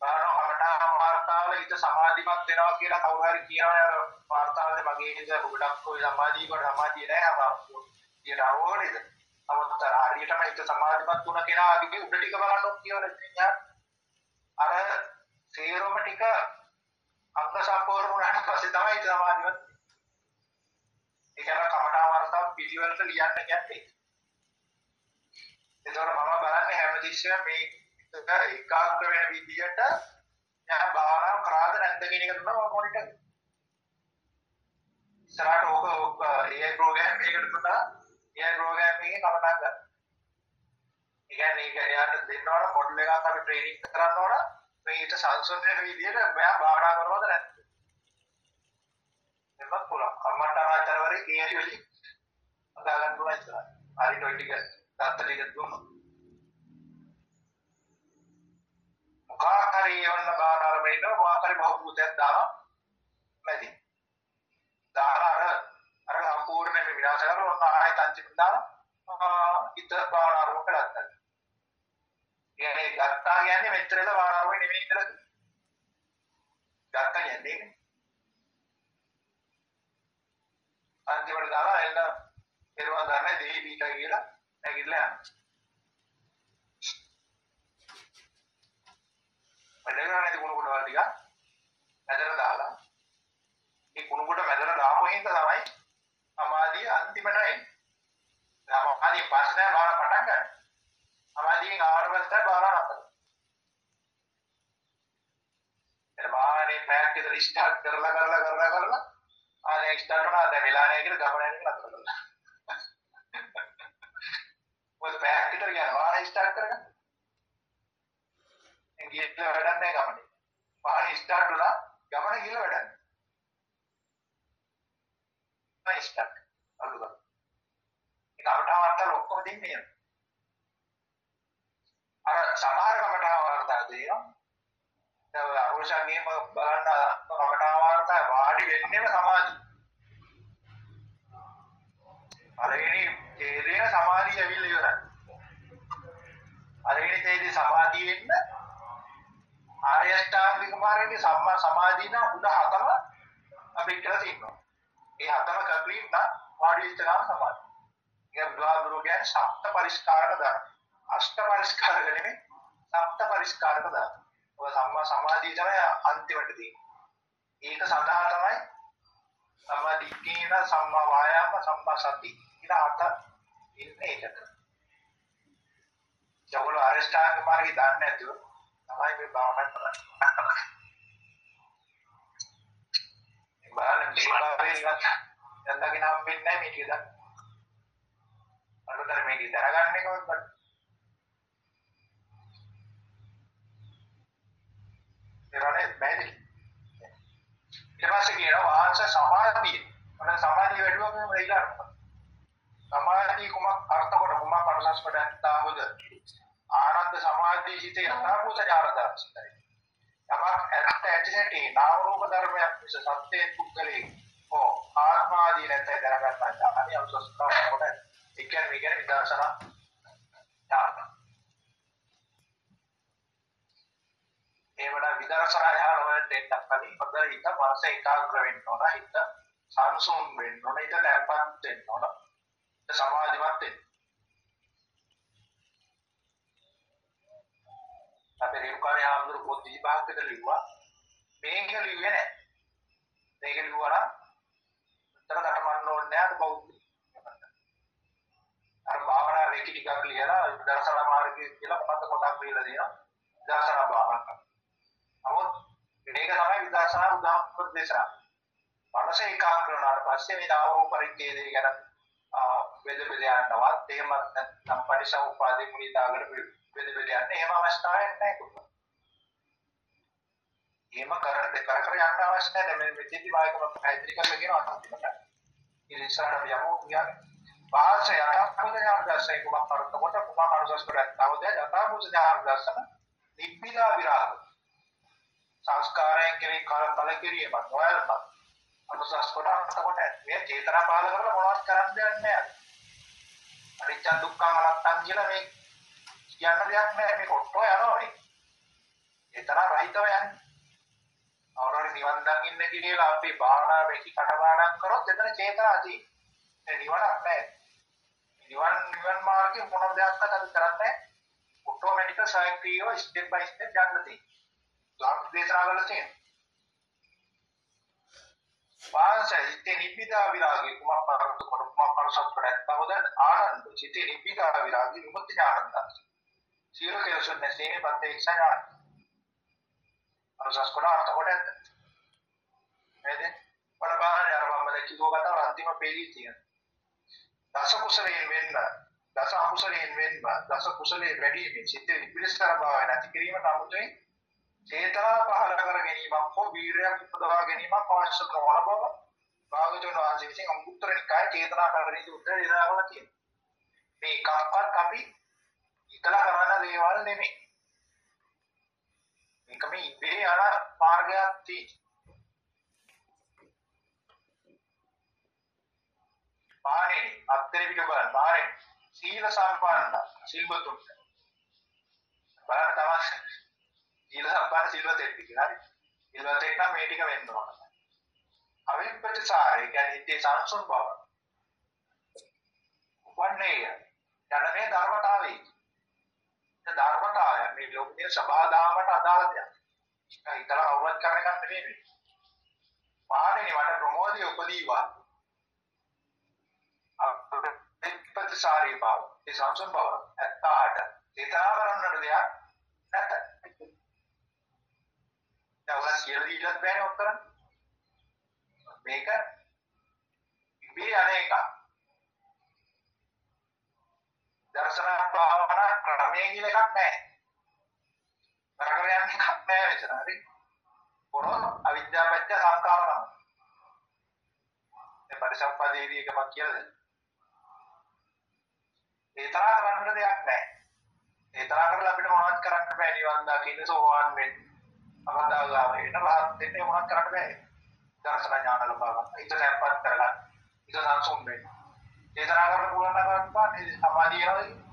බාරන කමඨා වාර්තාවල හිත සමාධිමත් වෙනවා කියලා කවුරු හරි කියනවා අර වාර්තාවලදී මගේ හිත ගොඩක් කොයි සමාධිය කොට සමාධිය නැහැ කියන අවෝනේද අවතර හරියටම හිත සමාධිමත් වුණ කෙනා අදිගේ උඩ ටික බලන්න කියවල ඉතින් අර සේරම ටික අංග සම්පූර්ණ වුණාට පස්සේ තමයි හිත සමාධිමත් ඒක අර කමඨා වාර්තාව පිළිවෙලට ලියන්න කියන්නේ. ඒතකොට මම බලන්නේ හැමතිස්සෙම මේ ඒකාග්‍ර වෙන විදියට යා භාවනාව කරාද නැද්ද කියන එක තමයි මම මොනිටර් ඉස්සරහට ඕක ඕක AI ප්‍රෝග්‍රෑම් එකකට පුතා AI ප්‍රෝග්‍රෑම් එකේ කමටක් ගන්න. ඒ කියන්නේ ඒක එයාට දෙන්න ඕන මොඩල් එකක් අපි ට්‍රේනින් කරන්න ඕන මේකට සංසන්දනය විදියට මෙයා භාවනා කරනවද නැද්ද? එන්නත් පුළුවන්. කම්මන්ටානාචාරවරේ AI වලින් අදා ගන්න පුළුවන් ඉස්සරහට. හරි ටොයි ටික දත්ත ටික දුන්නොත් මොකක් හරි යවන්න බානාර වෙන්න මොකක් හරි බහුභූතයක් දානවා මැදි. දාලා අර අර සම්පූර්ණ මේ විනාශ කරලා ඔන්න ආයෙ තංචින් දානවා හිත බානාරම කරත්තා. කියන්නේ ගත්තා කියන්නේ මෙච්චරද බානාරම නෙමෙයි ඉතල. ගත්තා කියන්නේ අන්තිමට දාලා එන්න පෙරවන් දාන්නේ දෙහි පීඨ කියලා නැගිටලා යනවා. වැඩ කරන්නේ කුණු කොට වල ටික මැදට දාලා ඒ කුණු කොට මැදට දාපු හින්දා තමයි සමාධිය අන්තිමට එන්නේ. සමාධිය පස්සේ බාර පටන් ගන්න. සමාධියෙන් ආවට පස්සේ බාර නතර. ඒ බාරේ පැයක් විතර ස්ටාර්ට් කරලා කරලා කරලා කරලා ආනේ ස්ටාර්ට් වුණා දැන් වෙලා නැහැ කියලා ගමන යන්නේ නතර කළා. මොකද පැයක් විතර යනවා ආනේ ස්ටාර්ට් කරගන්න. ගියත් වැඩක් නැහැ ගමනේ. පාරේ ස්ටාර්ට් වුණා ගමන ගිහලා වැඩක් නැහැ. නයි ස්ටාර්ට් අල්ලුවා. ඒක අපටම අත්තර ඔක්කොම දෙන්නේ. අර සමහර කමටා වර්තා දෙනවා. දැන් අරෝෂාගේම බලන්න කමටා වර්තා වාඩි වෙන්නේම සමාධි. පළවෙනි තේරෙන සමාධිය ඇවිල්ලා ඉවරයි. පළවෙනි තේදී සමාධිය වෙන්න ආර්ය අෂ්ටාංගික මාර්ගයේ සම්මා සමාධිය නම් උඩ හතම අපි කියලා තියෙනවා. ඒ හතම කම්ප්ලීට් නම් වාඩි වෙච්ච ගමන් සමාධිය. ඒක බුදුහාමුදුරුවෝ කියන්නේ සප්ත පරිස්කාරක දාන. අෂ්ට පරිස්කාරක නෙමෙයි සප්ත පරිස්කාරක දාන. ඔය සම්මා සමාධිය තමයි අන්තිමට තියෙන්නේ. ඒක සඳහා තමයි සම්මා දිට්ඨියන සම්මා වායාම සම්මා සති කියන අට ඉන්නේ ඒකට. ජවල අරිෂ්ඨාංග මාර්ගය දන්නේ නැතුව තමයි මේ භාවනා කරන්නේ. මේ බලන්න ජීවිතේ ඉවත් යන්නගෙන හම්බෙන්නේ නැහැ මේක ඉතින්. අනුතර මේක දරගන්න එකවත් ඒරනේ බැරි. ඊට පස්සේ කියනවා වාංශ සමාධිය. මොන සමාධිය වැඩිවම මේ ඉලක්ක. සමාධිය කුමක් අර්ථ කොට කුමක් අනුසස් කොට ඇත්තාවද? ආනන්ද සමාධියේ සිට යථාභූත ඥානදර්ශනයි. යමක් ඇත්ත ඇති නැටි නාම රූප ධර්මයක් මිස සත්‍යයේ පුද්ගලයේ ඕ ආත්මාදී නැත්නම් දැනගන්න ඥානය අනුසස් කොට ඒ කියන්නේ මේ කියන්නේ විදර්ශනා ඥාන. ඒ වඩා විදර්ශනා ඥාන වලට දෙන්නක් කලින් පොඩ්ඩක් හිත මනස ඒකාග්‍ර වෙන්න ඕන හිත සංසුන් වෙන්න ඕන හිත දැන්පත් වෙන්න ඕන සමාධිමත් වෙන්න අපේ රේරුකාරේ ආම්දුරු පොත් විභාගයකට ලිව්වා මේක ලිව්වේ නැහැ මේක ලියුවා නම් උත්තර දඩමන්න ඕනේ නැහැ අද බෞද්ධ. අර භාවනා රේකි ටිකක් ලියලා දර්ශන මාර්ගය කියලා මොකද්ද කොටක් දීලා දෙනවා. දර්ශන භාවනා කරනවා. නමුත් මේක තමයි විදර්ශනා උදාහරණ දේශනා. මනස ඒකාග්‍ර වුණාට පස්සේ මේ නාම රූප පරිච්ඡේදය ගැන වේද බෙද යනවත් එහෙම නැත්නම් පරිසම්පාදේ මුලිතාවකට වේද බෙද යන්න එහෙම අවස්ථාවක් නැහැ කොහොමද? එහෙම කර කර කර යන්න අවශ්‍ය නැහැ මේ මෙතෙදි වායකම පැහැදිලි කරලා කියනවා අන්තිමට. ඒ නිසා අපි යමු කියන්නේ වාස යථාභූත ඥාන දර්ශනය කුමක් කරත් කොට කුමක් අනුසස් කරත් අවද යථාභූත ඥාන දර්ශන නිබ්බිදා විරාග සංස්කාරයෙන් කෙරේ කල බල කිරීම නොයල්ම අනුසස් කොට අන්තකොට මේ චේතනා පාල කරලා මොනවත් කරන්න දෙයක් නැහැ. අනිච්ච දුක්ඛ අනත්තම් කියලා මේ කියන්න දෙයක් නැහැ මේ කොට්ටෝ යනෝනේ. ඒ තරම් රහිතව යන්නේ. අවරෝරි නිවන් දකින්න කියලා අපි භාවනා වෙකි කටපාඩම් කරොත් එතන චේතනාදී. ඒ නිවනක් නැහැ. නිවන් නිවන් මාර්ගේ මොන දෙයක්වත් අපි කරන්නේ ඔටෝමැටිකල් සයික්‍රීව ස්ටෙප් බයි ස්ටෙප් යන්න තියෙනවා. ලාක් දේශනා වල තියෙනවා. වාසය ඉතේ නිබ්බිදා විරාගී කුමක් පාරතු කොට කුමක් පාරසත් කරත්තවද ආනන්ද චිතේ නිබ්බිදා විරාගී විමුක්ති ඥානන්ද සියලු කෙලෙසුන් නැසීමේ ප්‍රත්‍යක්ෂ ඥාන අනුසස් කොට අර්ථ කොට ඇත්ත. නේද? වලබාහරය අර මම දැක්කෝ කතාව අන්තිම පේජී තියෙන දස කුසලයෙන් වෙන්න දස අකුසලයෙන් වෙන්න දස කුසලයෙන් වැඩිමේ සිතේ විපිලිස්තර භාවය නැති කිරීම තමයි චේතනා පහළ කර ගැනීමක් හෝ වීරයක් උපදවා ගැනීමක් අවශ්‍ය කරන බව භාගතුන් වහන්සේ විසින් අංගුත්තර නිකාය චේතනා කරණී සූත්‍රය දේශනා තියෙනවා. මේ එකක්වත් අපි හිතලා කරන දේවල් නෙමෙයි. මේක මේ ඉබේ යන මාර්ගයක් තියෙනවා. පානේ අත්තර පිට බලන්න පානේ සීල සම්පන්න සිල්වතුන්ට බලන්න තමයි සීල සම්පන්න සිල්වතෙක් කියලා. සිල්වතෙක් නම් මේ ටික වෙන්න ඕන. අවිප්‍රතිසාරය කියන්නේ ඉතේ සංසුන් බව. වන්නේය. යන මේ ධර්මතාවය. ඒ ධර්මතාවය මේ ලෝකයේ සබාදාමට අදාළ දෙයක්. ඒක හිතලා අවබෝධ කරගන්න එකක් නෙමෙයි. පාඩේ වට ප්‍රමෝදය උපදීවා. අවිප්‍රතිසාරී බව. ඒ සංසුන් බව. ඇත්තාට. චේතනා කරන්නට දෙයක් නැත. දැන් ඔයගොල්ලන් කියලා දීලත් බෑනේ ඔක් කරන්න. මේක ඉබේ අනේක. දර්ශන භාවනා ක්‍රමයෙන් ඉල එකක් නැහැ. කරගෙන යන්න එකක් නැහැ මෙතන. හරි. පොරොත් අවිද්‍යාවච්ච සංකාරණම. මේ පරිසම්පදේදී එක මම කියලා දෙන්න. ඒ තරහ කරන්න දෙයක් නැහැ. ඒ තරහ කරලා අපිට මොනවද කරන්න බෑ නිවන් දකින්න සෝවාන් වෙන්න. අවදාගාම වෙන රහත් වෙන්න මොනවද කරන්න බෑ. දර්ශන ඥාන ලබා ගන්න. හිත සැපපත් කරගන්න. හිත සංසුන් වෙන්න. ඒ තරහ කරන්න පුළුවන් නම් ගන්න සමාධියයි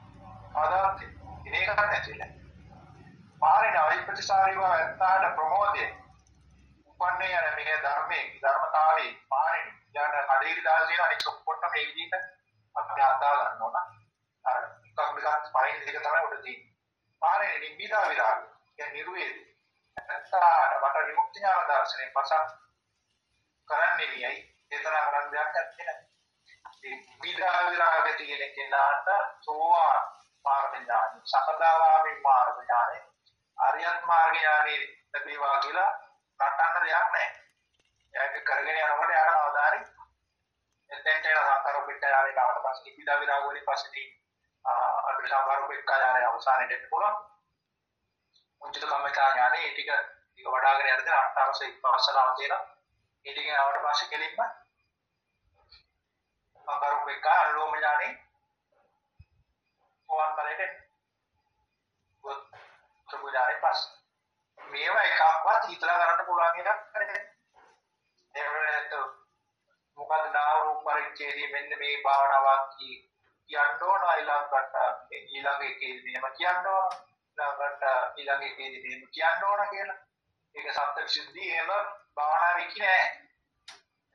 ආදාත් ඉනේක නැතිලා. පාරේන අවිප්‍රතිසාරීව ඇත්තාට ප්‍රමෝදයේ උපන්නේ යන මේ ධර්මයේ ධර්මතාවයේ පාරේන යන කඩේරි දාලා තියෙන අනිත් ඔක්කොටම මේ විදිහට අපි හදා ගන්න ඕන. අර එකක් දෙකක් පහින් දෙක තමයි උඩ තියෙන්නේ. පාරේන නිබ්බිදා විරාග. කියන්නේ නිර්වේද. ඇත්තාට මට විමුක්ති ඥාන දර්ශනය පසක් කරන්නේ නියයි. ඒතර කරන් දෙයක් නැත්තේ. මේ නිබ්බිදා විරාග තියෙන කෙනාට සෝවාන් මාර්ග ඥාන, සකදාගාමී මාර්ග ඥාන, අරියත් මාර්ග ඥානෙ ලැබේවා කියලා නටන්න දෙයක් නැහැ. ඒක කරගෙන යනකොට යාර අවදාරි එතෙන්ට යන සංකාර පිටාවේ ලාවට පස්සේ නිබ්බිදා විරාග වලින් පස්සේ අපිට සංකාර පිටාවේ අවසානයේ දෙන්න පුළුවන්. මුචිත කම්මිතා ඥානෙ ඒ ටික ටික වඩාගෙන යද්දී අටාරස ඉස්සරහම තියෙනවා. ඒ ටික ආවට පස්සේ කෙලින්ම සංකාර පිටා අලෝම ඥානෙ ඕවන් බලයට ප්‍රබුදාරේ පස් මේවා එකක්වත් හිතලා ගන්න පුළුවන් එකක් නෙවෙයි එහෙම මොකද නාම රූප පරිච්ඡේදයේ මෙන්න මේ භාවනාවක් කියන්න ඕන ඊළඟට ඊළඟ එකේදී මෙහෙම කියන්න ඕන. ඊළඟට ඊළඟ එකේදී මෙහෙම කියන්න ඕන කියලා ඒක සත්‍ය විසුද්ධි එහෙම භාවනා විකි නෑ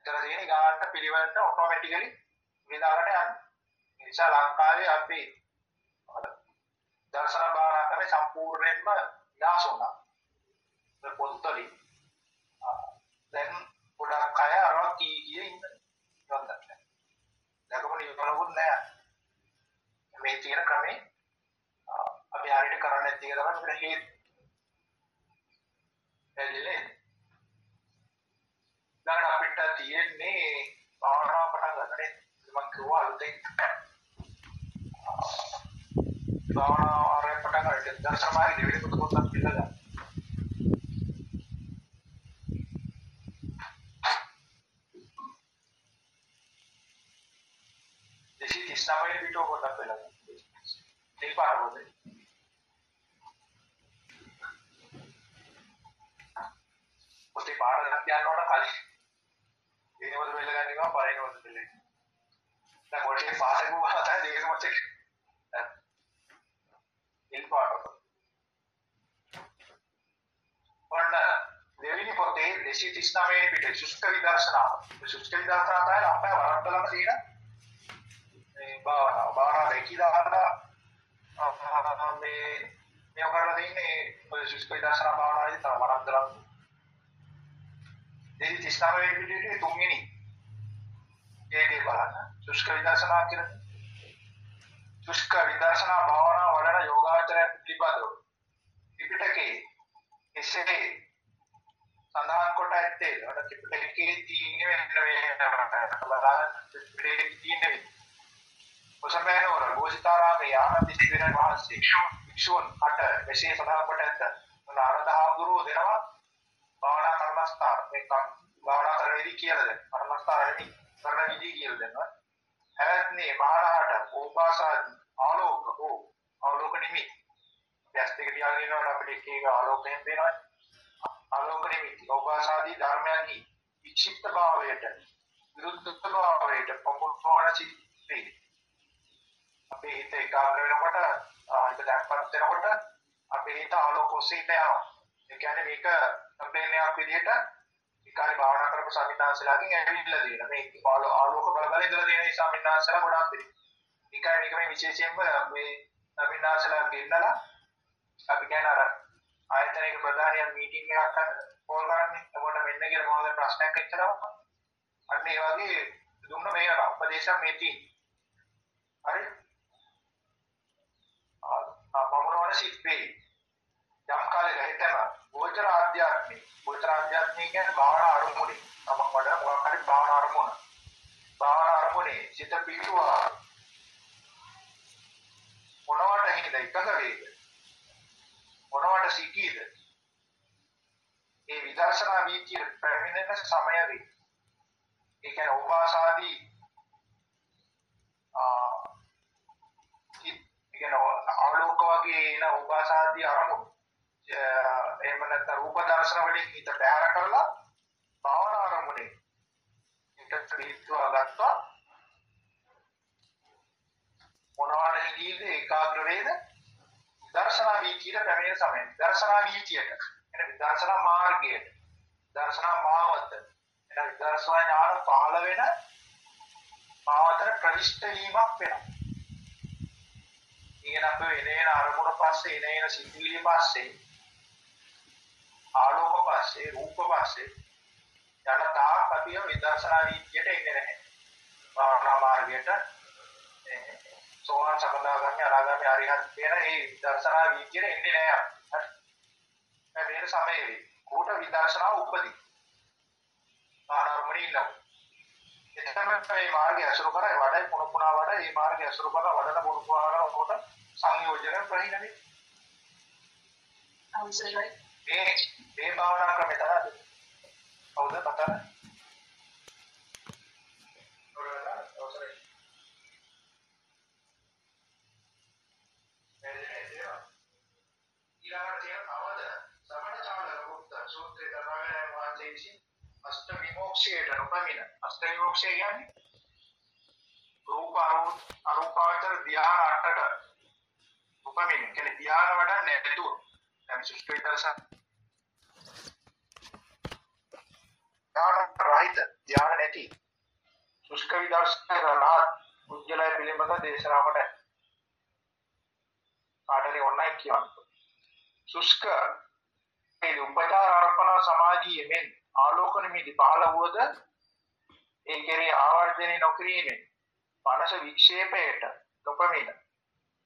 ඒතර තියෙන ගානට පිළිවෙලට ඔටෝමැටිකලි විදාකට යන්නේ නිසා ලංකාවේ අපි දර්ශන භාවනා කරේ සම්පූර්ණයෙන්ම විනාශ වුණා. ඒ පොත්වලින් දැන් ගොඩක් අය අරවා කී කිය ඉන්න නිවන් දකින්න. දැකම නිවනකුත් නෑ. මේ තියෙන ක්‍රමේ අපි හරියට කරන්නේ නැති එක තමයි අපිට හේතු. එල්ලේ. දැන් අපිට තියෙන්නේ භාවනාව පටන් ගන්නනේ මම කිව්වා අලුතෙන් භාවනාව ආරම්භ පටන් ගන්න දැන් සමහර දෙවිලි පොත පොතක් පිළිගන්න. දෙසි තිස්නමයේ පිටෝ පොතක් වෙලා. ඒ පාර පොතේ. පොතේ පාර ගන්න යන්න ඕන කලින්. ඒනවද බෙල්ල ගන්න ගමන් පරිණවද බෙල්ල. දැන් පොතේ පාසක වුණා තමයි දෙකම චෙක්. ඒ පාර. ඔන්න දෙවෙනි පොතේ 239 පිටේ සුෂ්ක විදර්ශනාව. සුෂ්ක විදර්ශනාව තමයි අපේ වරද්දලම තියෙන මේ භාවනාව. භාවනාව දෙකීලා මේ මේ කරලා තින්නේ ඔය සුෂ්ක විදර්ශනා භාවනාවේදී තමයි වරද්දලම දෙවි තිස්නාවේ පිළිවිලේ තුන්වෙනි ඒකේ බලන්න සුෂ්ක විදර්ශනා කියන සුෂ්ක විදර්ශනා භාවනා වඩන යෝගාචරය පිළිබඳව ත්‍රිපිටකේ එසේ සඳහන් කොට ඇත්තේ අර ත්‍රිපිටකයේ තියෙන වෙන තියෙන ඔසමෑනවර ගෝසිතාරාමේ ආනන්ද සිවිරන් වහන්සේ වික්ෂුන් අට මෙසේ සඳහන් කොට ඇත්ත. ආනන්දහාමුදුරුවෝ දෙනවා භාවනා කර්මස්ථාන මේ භාවනා කරෙදි කියලා දෙන්න. කර්මස්ථානෙදි කරන විදි කියලා දෙනවා. හැවත්නේ මහරහට ඕපාසාදී ආලෝක හෝ ආලෝක නිමිති. දැස් දෙක තියාගෙන ඉන්නකොට අපිට එක එක ආලෝකයෙන් පේනවා. ආලෝක නිමිති ඕපාසාදී ධර්මයන්හි වික්ෂිප්ත භාවයට විරුද්ධ භාවයට පොමුල් ප්‍රවණ සිටේ. අපේ හිත ඒකාග්‍ර වෙනකොට හිත දැක්පත් වෙනකොට අපේ හිත ආලෝක ඔස්සේ යනවා. ඒ කියන්නේ මේක සම්පේනයක් විදිහට විකාරී භාවනා කරපු සමිනාසලාගෙන් ඇවිල්ලා දෙන මේ ආලෝක බල බල ඉඳලා දෙන නිසා සමිනාසලා ගොඩක් දෙනවා. විකාරී මේක මේ විශේෂයෙන්ම මේ සමිනාසලා ගෙන්නලා අපි කියන අර ආයතනයක ප්‍රධානිය මීටින් එකක් කෝල් කරන්නේ. එතකොට මෙන්න කියලා මොනවද ප්‍රශ්නයක් එච්චරම. අන්න ඒ වගේ දුන්න මේ උපදේශම් මේ තියෙන්නේ. හරි? ආ පමණවන සිත්පේ යම් කාලයක හිටම ගෝචර ආධ්‍යාත්මික ගෝචර ආධ්‍යාත්මික කියන්නේ භාවනා අරමුණේ. තම වඩා මොකක් හරි භාවනා අරමුණ. භාවනා අරමුණේ සිත පිටුවා මොනවට හිඳ එකඟ වේද? මොනවට සිටීද? ඒ විදර්ශනා වීතිය පැමිණෙන සමය වේ ඒ කියන්නේ උපාසාදී ආ කියන ආලෝක වගේ එන උපාසාදී අරමුණු. එහෙම නැත්නම් රූප දර්ශන වලින් හිත බැහැර කරලා භාවනා ආරම්භනේ. හිත පිළිතුවා ගත්තා මොනවාට හිදීද ඒකාග්‍ර වේද? දර්ශනා වීතියට පැමිණෙන සමය. දර්ශනා වීතියට. එන විදර්ශනා මාර්ගයට. දර්ශනා මාවත. එන විදර්ශනා ඥාන පහළ වෙන මාවතට ප්‍රවිෂ්ඨ වීමක් වෙනවා. ඉගෙන අපේ එනේන අරමුණ පස්සේ එනේන සිතිවිලි පස්සේ ආලෝක පස්සේ රූප පස්සේ යන තාක් අපි විදර්ශනා වීදියට එන්නේ නැහැ. භාවනා මාර්ගයට සෝවාන් සකදාගාමී අනාගාමී අරිහත් කියන මේ විදර්ශනා වීදියට එන්නේ නැහැ. හරි. මේ වෙන සමයේ කොට විදර්ශනාව උපදී. ආරම්භණී ඉන්නවා. එතනම මේ මාර්ගය අසුර කරයි වඩයි පුන පුනා වඩයි මේ මාර්ගය අසුර කරලා වඩන පුන පුනා කරන කොට සංයෝජන ප්‍රහිණනේ. අවසරයි. මේ මේ භාවනා ක්‍රමය තමයි කවුද පතන අෂ්ට විමෝක්ෂයට නොපමින අෂ්ට විමෝක්ෂය කියන්නේ රූප අරූපාවචර ධ්‍යාන අටට උපමින කියන්නේ ධ්‍යාන වඩන්නේ නැතුව දැන් සුෂ්ඨ විදර්ශන ධ්‍යාන රහිත ධ්‍යාන නැති සුෂ්ක විදර්ශන රහත් උජ්ජලය පිළිබඳ දේශනාවට පාඩලේ ඔන්ලයින් කියවන්න සුෂ්ක ඒ උපචාර අර්පණ සමාධියේ මෙන් ආලෝක නිමිති පහළ වුවද ඒ කෙරේ ආවර්ජනය නොකිරීමෙන් මනස වික්ෂේපයට නොපමින.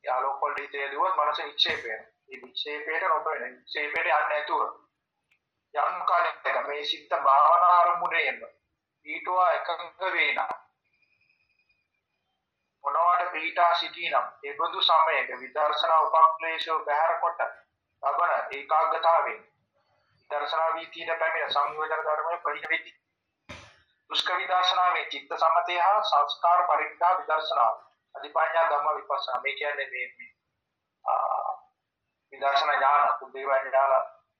ඒ ආලෝක වල හිතේ දුවත් මනස වික්ෂේපයට. ඒ වික්ෂේපයට නොපමින. වික්ෂේපයට යන්නේ නැතුව යම් කාලයක මේ සිත භාවනා ආරම්භණයෙම ඊටවා එකඟ වේනා මොනවාට පීඨා සිටිනම් ඒ බඳු සමයක විදර්ශනා උපක්ලේශෝ බහැර කොට ලබන ඒකාග්‍රතාවෙන් විදර්ශනා වීතියට පැමිණ සංයෝජන ධර්මයේ පරිණ වෙති. දුෂ්කර විදර්ශනාවේ චිත්ත සමතය හා සංස්කාර පරික්ඛා විදර්ශනා අධිපඤ්ඤා ධම්ම විපස්සනා මේ කියන්නේ මේ මේ ආ විදර්ශනා ඥාන කුදේව ඥාන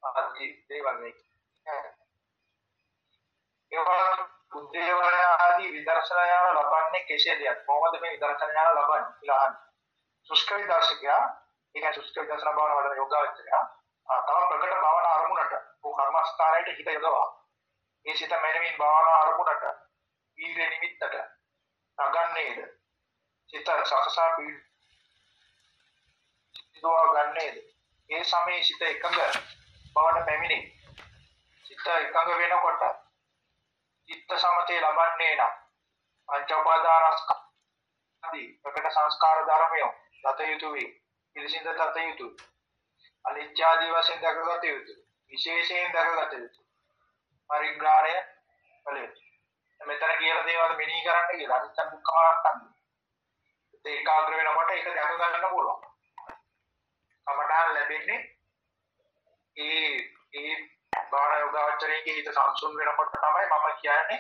ආදී දේවල් මේ ඒවා කුදේව ආදී විදර්ශනා ඥාන ලබන්නේ කෙසේද කොහොමද මේ විදර්ශනා ඥාන ලබන්නේ? කියලා අහන්නේ. සුෂ්ක විදර්ශකයා ඒක සුෂ්ක විදර්ශනා භාවන වල යෝගාවචරයා තව ප්‍රකට භාවන අරමුණට ਉਹ කර්මස්ථානයේ හිත යොදවා. ඒ සිත මැනවින් භාවන අරමුණට ඊර නිමිත්තට නගන්නේද? සිත සකසා පීඩ සිතවා ගන්නේද? ඒ සමයේ සිත එකඟ බවට පැමිණේ. සිත එකඟ වෙනකොට චිත්ත සමතේ ලබන්නේ නම් පංච උපාදානස්කන්ධී ප්‍රකට සංස්කාර ධර්මයෝ දත යුතු වේ. පිළිසිඳ දත යුතු අනිත්‍ය ආදී වශයෙන් දක්වගත යුතු විශේෂයෙන් දක්වගත යුතු පරිග්‍රහණය කළ යුතු මෙතන කියලා දේවල් මෙනෙහි කරන්න කියලා අනිත්‍ය දුක්ඛ ඒ ඒකාග්‍ර වෙනකොට ඒක දැක ගන්න පුළුවන්. කමඨාන් ලැබෙන්නේ ඒ ඒ බාහිර යෝගාචරයේ හිත සංසුන් වෙනකොට තමයි මම කියන්නේ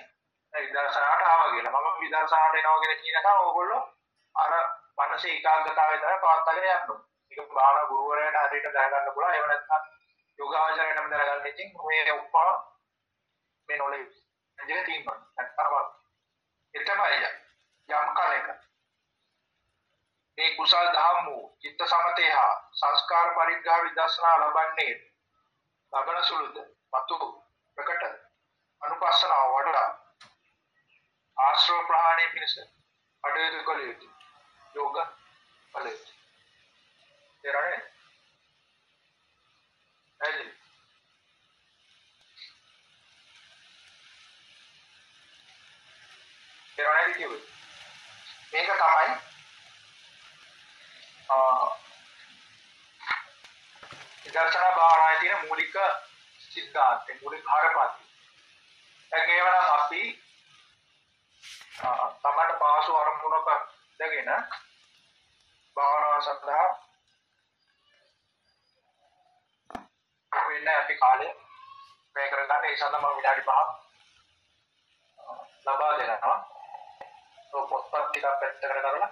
විදර්ශනාට ආවා කියලා. මම විදර්ශනාට එනවා කියලා කියනකම් ඕගොල්ලෝ අර මනසේ ඒකාග්‍රතාවය තමයි පවත්වාගෙන යන්න ඕනේ. ඒක බාහිර ගුරුවරයාට හරියට දැනගන්න පුළුවන්. ඒව නැත්නම් යෝගාචරයටම දැනගන්න ඉතින් මේ උපා මේ නොලෙජ් එන්නේ තියෙනවා. නැත්නම් ඒ තමයි යම් කාලයක මේ කුසල් දහම් වූ චිත්ත සමතේ හා සංස්කාර පරිග්‍රහ විදර්ශනා ලබන්නේ ලබන සුළුද? මතු ප්‍රකට අනුපස්සනාව වඩා ආශ්‍රව ප්‍රහාණය පිණිස අඩයුතු කළ යුතු යෝග කළ යුතු තේරෙන්නේ එයි තේරෙන්නේ කිව්වේ මේක තමයි විදර්ශනා භාවනාවේ තියෙන මූලික සිද්ධාන්ත මූලික හරපත්. දැන් ඒවනම් අපි තමට පාසු අරමුණක දැගෙන භාවනාව සඳහා වෙන්නේ අපි කාලය වැය කරගන්න ඒ සඳහා මම විනාඩි 5ක් ලබා දෙනවා. ඔය පොත්පත් ටිකක් පැත්තකට කරලා